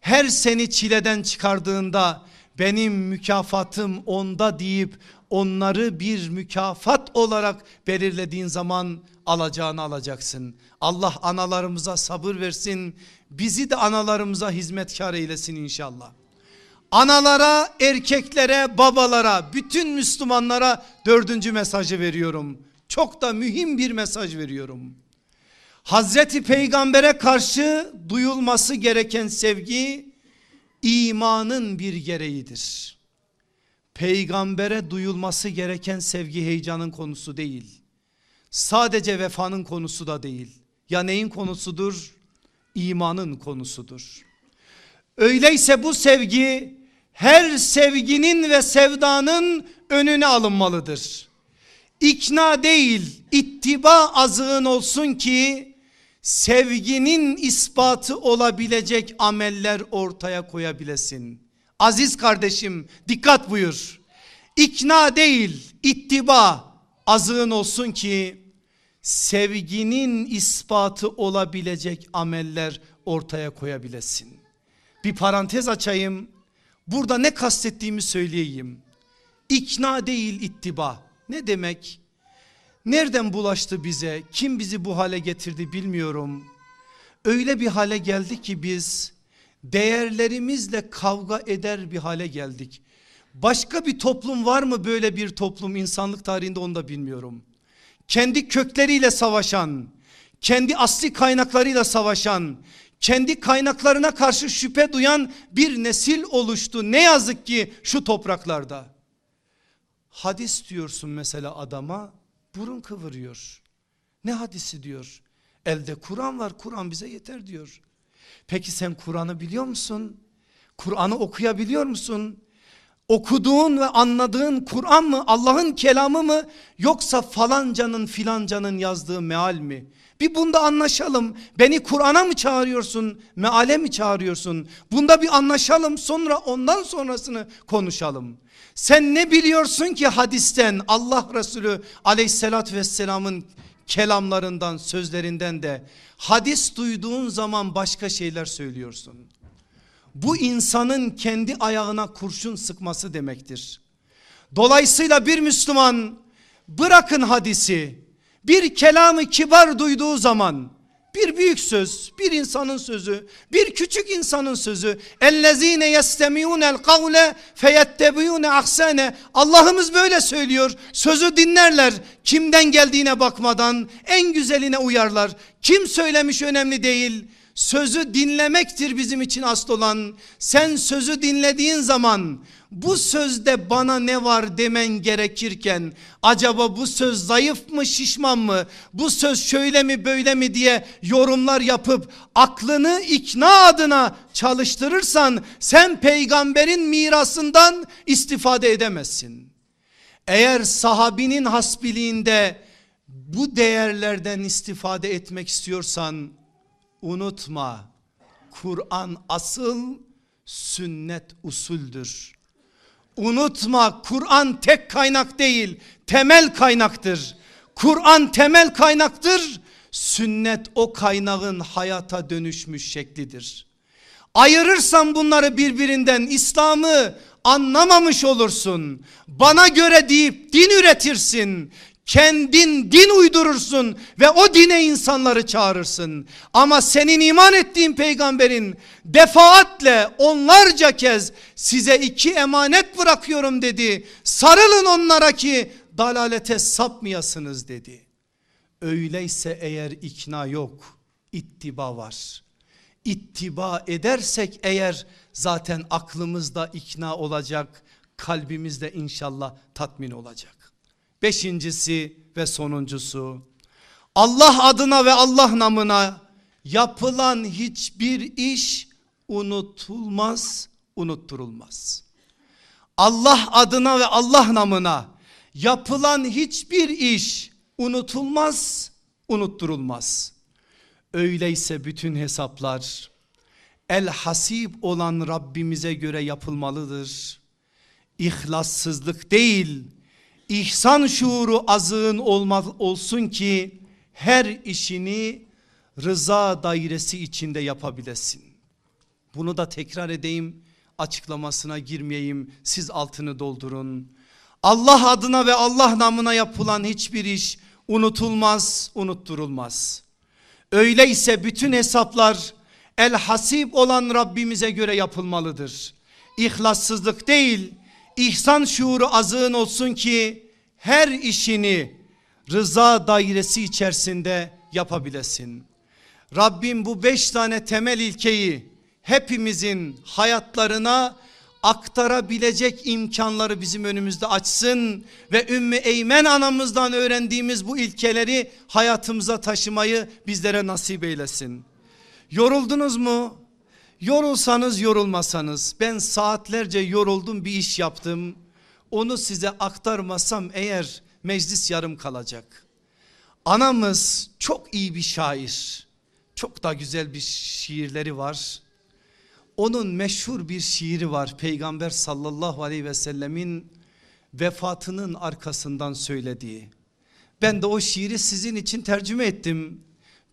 her seni çileden çıkardığında benim mükafatım onda deyip onları bir mükafat olarak belirlediğin zaman alacağını alacaksın. Allah analarımıza sabır versin. Bizi de analarımıza hizmetkar eylesin inşallah. Analara, erkeklere, babalara, bütün Müslümanlara dördüncü mesajı veriyorum. Çok da mühim bir mesaj veriyorum. Hazreti Peygamber'e karşı duyulması gereken sevgi imanın bir gereğidir. Peygambere duyulması gereken sevgi heyecanın konusu değil. Sadece vefanın konusu da değil. Ya neyin konusudur? İmanın konusudur. Öyleyse bu sevgi her sevginin ve sevdanın önüne alınmalıdır. ikna değil ittiba azığın olsun ki sevginin ispatı olabilecek ameller ortaya koyabilesin. Aziz kardeşim dikkat buyur. İkna değil ittiba azığın olsun ki sevginin ispatı olabilecek ameller ortaya koyabilesin. Bir parantez açayım. Burada ne kastettiğimi söyleyeyim. İkna değil ittiba. Ne demek? Nereden bulaştı bize? Kim bizi bu hale getirdi bilmiyorum. Öyle bir hale geldi ki biz değerlerimizle kavga eder bir hale geldik. Başka bir toplum var mı böyle bir toplum insanlık tarihinde onu da bilmiyorum. Kendi kökleriyle savaşan, kendi asli kaynaklarıyla savaşan, kendi kaynaklarına karşı şüphe duyan bir nesil oluştu. Ne yazık ki şu topraklarda. Hadis diyorsun mesela adama burun kıvırıyor. Ne hadisi diyor? Elde Kur'an var Kur'an bize yeter diyor. Peki sen Kur'an'ı biliyor musun? Kur'an'ı okuyabiliyor musun? Okuduğun ve anladığın Kur'an mı Allah'ın kelamı mı yoksa falancanın filancanın yazdığı meal mi? Bir bunda anlaşalım. Beni Kur'an'a mı çağırıyorsun? Meale mi çağırıyorsun? Bunda bir anlaşalım sonra ondan sonrasını konuşalım. Sen ne biliyorsun ki hadisten Allah Resulü aleyhissalatü vesselamın kelamlarından sözlerinden de hadis duyduğun zaman başka şeyler söylüyorsun. Bu insanın kendi ayağına kurşun sıkması demektir. Dolayısıyla bir Müslüman bırakın hadisi bir kelamı kibar duyduğu zaman bir büyük söz, bir insanın sözü, bir küçük insanın sözü. Ellezine yestemiunel kavle feyettebiyune ahsane. Allah'ımız böyle söylüyor. Sözü dinlerler. Kimden geldiğine bakmadan en güzeline uyarlar. Kim söylemiş önemli değil. Sözü dinlemektir bizim için asıl olan. Sen sözü dinlediğin zaman bu sözde bana ne var demen gerekirken acaba bu söz zayıf mı şişman mı bu söz şöyle mi böyle mi diye yorumlar yapıp aklını ikna adına çalıştırırsan sen peygamberin mirasından istifade edemezsin. Eğer sahabinin hasbiliğinde bu değerlerden istifade etmek istiyorsan unutma Kur'an asıl sünnet usuldür. Unutma Kur'an tek kaynak değil temel kaynaktır. Kur'an temel kaynaktır. Sünnet o kaynağın hayata dönüşmüş şeklidir. Ayırırsan bunları birbirinden İslam'ı anlamamış olursun. Bana göre deyip din üretirsin. Kendin din uydurursun ve o dine insanları çağırırsın. Ama senin iman ettiğin peygamberin defaatle onlarca kez size iki emanet bırakıyorum dedi. Sarılın onlara ki dalalete sapmayasınız dedi. Öyleyse eğer ikna yok, ittiba var. İttiba edersek eğer zaten aklımızda ikna olacak, kalbimizde inşallah tatmin olacak. Beşincisi ve sonuncusu Allah adına ve Allah namına yapılan hiçbir iş unutulmaz, unutturulmaz. Allah adına ve Allah namına yapılan hiçbir iş unutulmaz, unutturulmaz. Öyleyse bütün hesaplar el hasib olan Rabbimize göre yapılmalıdır. İhlassızlık değil, ihsan şuuru azığın olmaz, olsun ki her işini rıza dairesi içinde yapabilesin. Bunu da tekrar edeyim açıklamasına girmeyeyim siz altını doldurun. Allah adına ve Allah namına yapılan hiçbir iş unutulmaz unutturulmaz. Öyleyse bütün hesaplar el hasib olan Rabbimize göre yapılmalıdır. İhlassızlık değil ihsan şuuru azığın olsun ki her işini rıza dairesi içerisinde yapabilesin. Rabbim bu beş tane temel ilkeyi hepimizin hayatlarına aktarabilecek imkanları bizim önümüzde açsın ve Ümmü Eymen anamızdan öğrendiğimiz bu ilkeleri hayatımıza taşımayı bizlere nasip eylesin. Yoruldunuz mu? Yorulsanız yorulmasanız ben saatlerce yoruldum bir iş yaptım. Onu size aktarmasam eğer meclis yarım kalacak. Anamız çok iyi bir şair. Çok da güzel bir şiirleri var. Onun meşhur bir şiiri var. Peygamber sallallahu aleyhi ve sellemin vefatının arkasından söylediği. Ben de o şiiri sizin için tercüme ettim.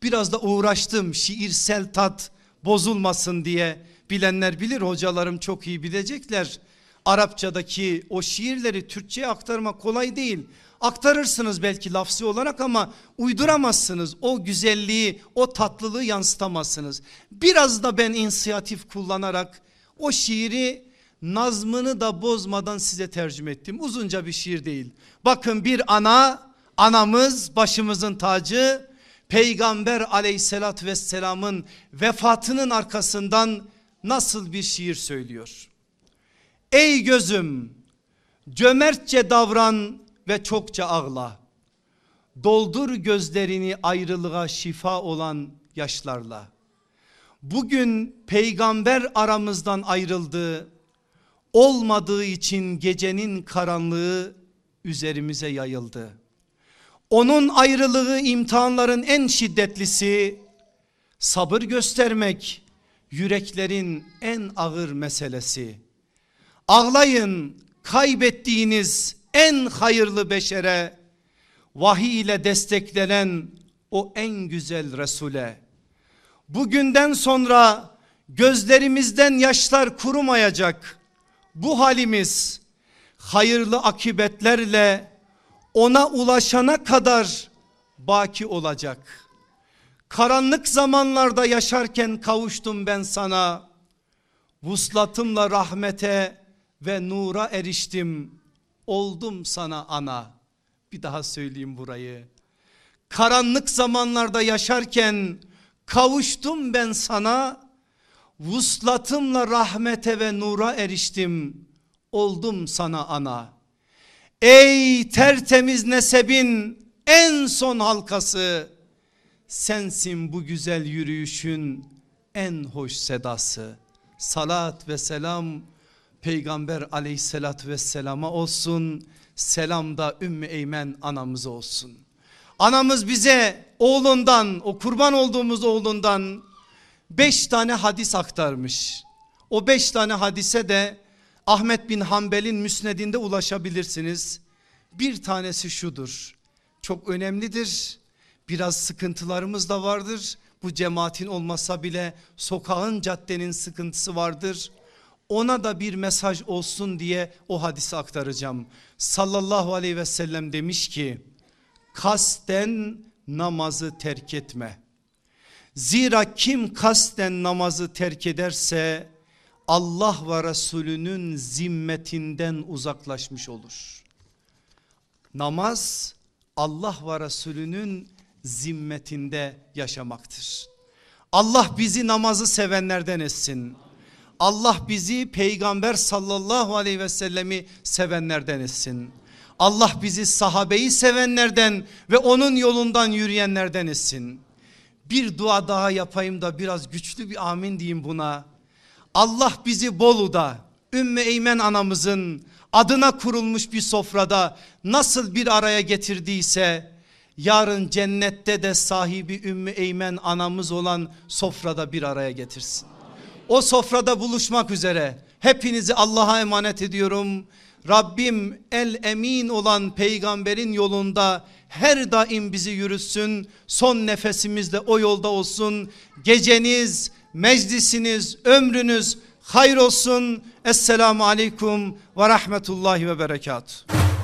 Biraz da uğraştım şiirsel tat bozulmasın diye. Bilenler bilir hocalarım çok iyi bilecekler. Arapçadaki o şiirleri Türkçe'ye aktarmak kolay değil. Aktarırsınız belki lafsi olarak ama uyduramazsınız. O güzelliği, o tatlılığı yansıtamazsınız. Biraz da ben inisiyatif kullanarak o şiiri nazmını da bozmadan size tercüme ettim. Uzunca bir şiir değil. Bakın bir ana, anamız başımızın tacı. Peygamber aleyhissalatü vesselamın vefatının arkasından nasıl bir şiir söylüyor. Ey gözüm cömertçe davran ve çokça ağla. Doldur gözlerini ayrılığa şifa olan yaşlarla. Bugün peygamber aramızdan ayrıldı. Olmadığı için gecenin karanlığı üzerimize yayıldı. Onun ayrılığı imtihanların en şiddetlisi. Sabır göstermek yüreklerin en ağır meselesi. Ağlayın kaybettiğiniz en hayırlı beşere vahiy ile desteklenen o en güzel Resul'e. Bugünden sonra gözlerimizden yaşlar kurumayacak. Bu halimiz hayırlı akibetlerle ona ulaşana kadar baki olacak. Karanlık zamanlarda yaşarken kavuştum ben sana. Vuslatımla rahmete ve nura eriştim. Oldum sana ana. Bir daha söyleyeyim burayı. Karanlık zamanlarda yaşarken kavuştum ben sana. Vuslatımla rahmete ve nura eriştim. Oldum sana ana. Ey tertemiz nesebin en son halkası. Sensin bu güzel yürüyüşün en hoş sedası. Salat ve selam Peygamber aleyhissalatü vesselama olsun. Selam da Ümmü Eymen anamıza olsun. Anamız bize oğlundan o kurban olduğumuz oğlundan beş tane hadis aktarmış. O beş tane hadise de Ahmet bin Hanbel'in müsnedinde ulaşabilirsiniz. Bir tanesi şudur. Çok önemlidir. Biraz sıkıntılarımız da vardır. Bu cemaatin olmasa bile sokağın caddenin sıkıntısı vardır ona da bir mesaj olsun diye o hadisi aktaracağım. Sallallahu aleyhi ve sellem demiş ki kasten namazı terk etme. Zira kim kasten namazı terk ederse Allah ve Resulünün zimmetinden uzaklaşmış olur. Namaz Allah ve Resulünün zimmetinde yaşamaktır. Allah bizi namazı sevenlerden etsin. Allah bizi peygamber sallallahu aleyhi ve sellemi sevenlerden etsin. Allah bizi sahabeyi sevenlerden ve onun yolundan yürüyenlerden etsin. Bir dua daha yapayım da biraz güçlü bir amin diyeyim buna. Allah bizi Bolu'da Ümmü Eymen anamızın adına kurulmuş bir sofrada nasıl bir araya getirdiyse yarın cennette de sahibi Ümmü Eymen anamız olan sofrada bir araya getirsin. O sofrada buluşmak üzere hepinizi Allah'a emanet ediyorum. Rabbim el emin olan peygamberin yolunda her daim bizi yürüsün. Son nefesimizde o yolda olsun. Geceniz, meclisiniz, ömrünüz hayır olsun. Esselamu aleyküm ve rahmetullahi ve berekatuhu.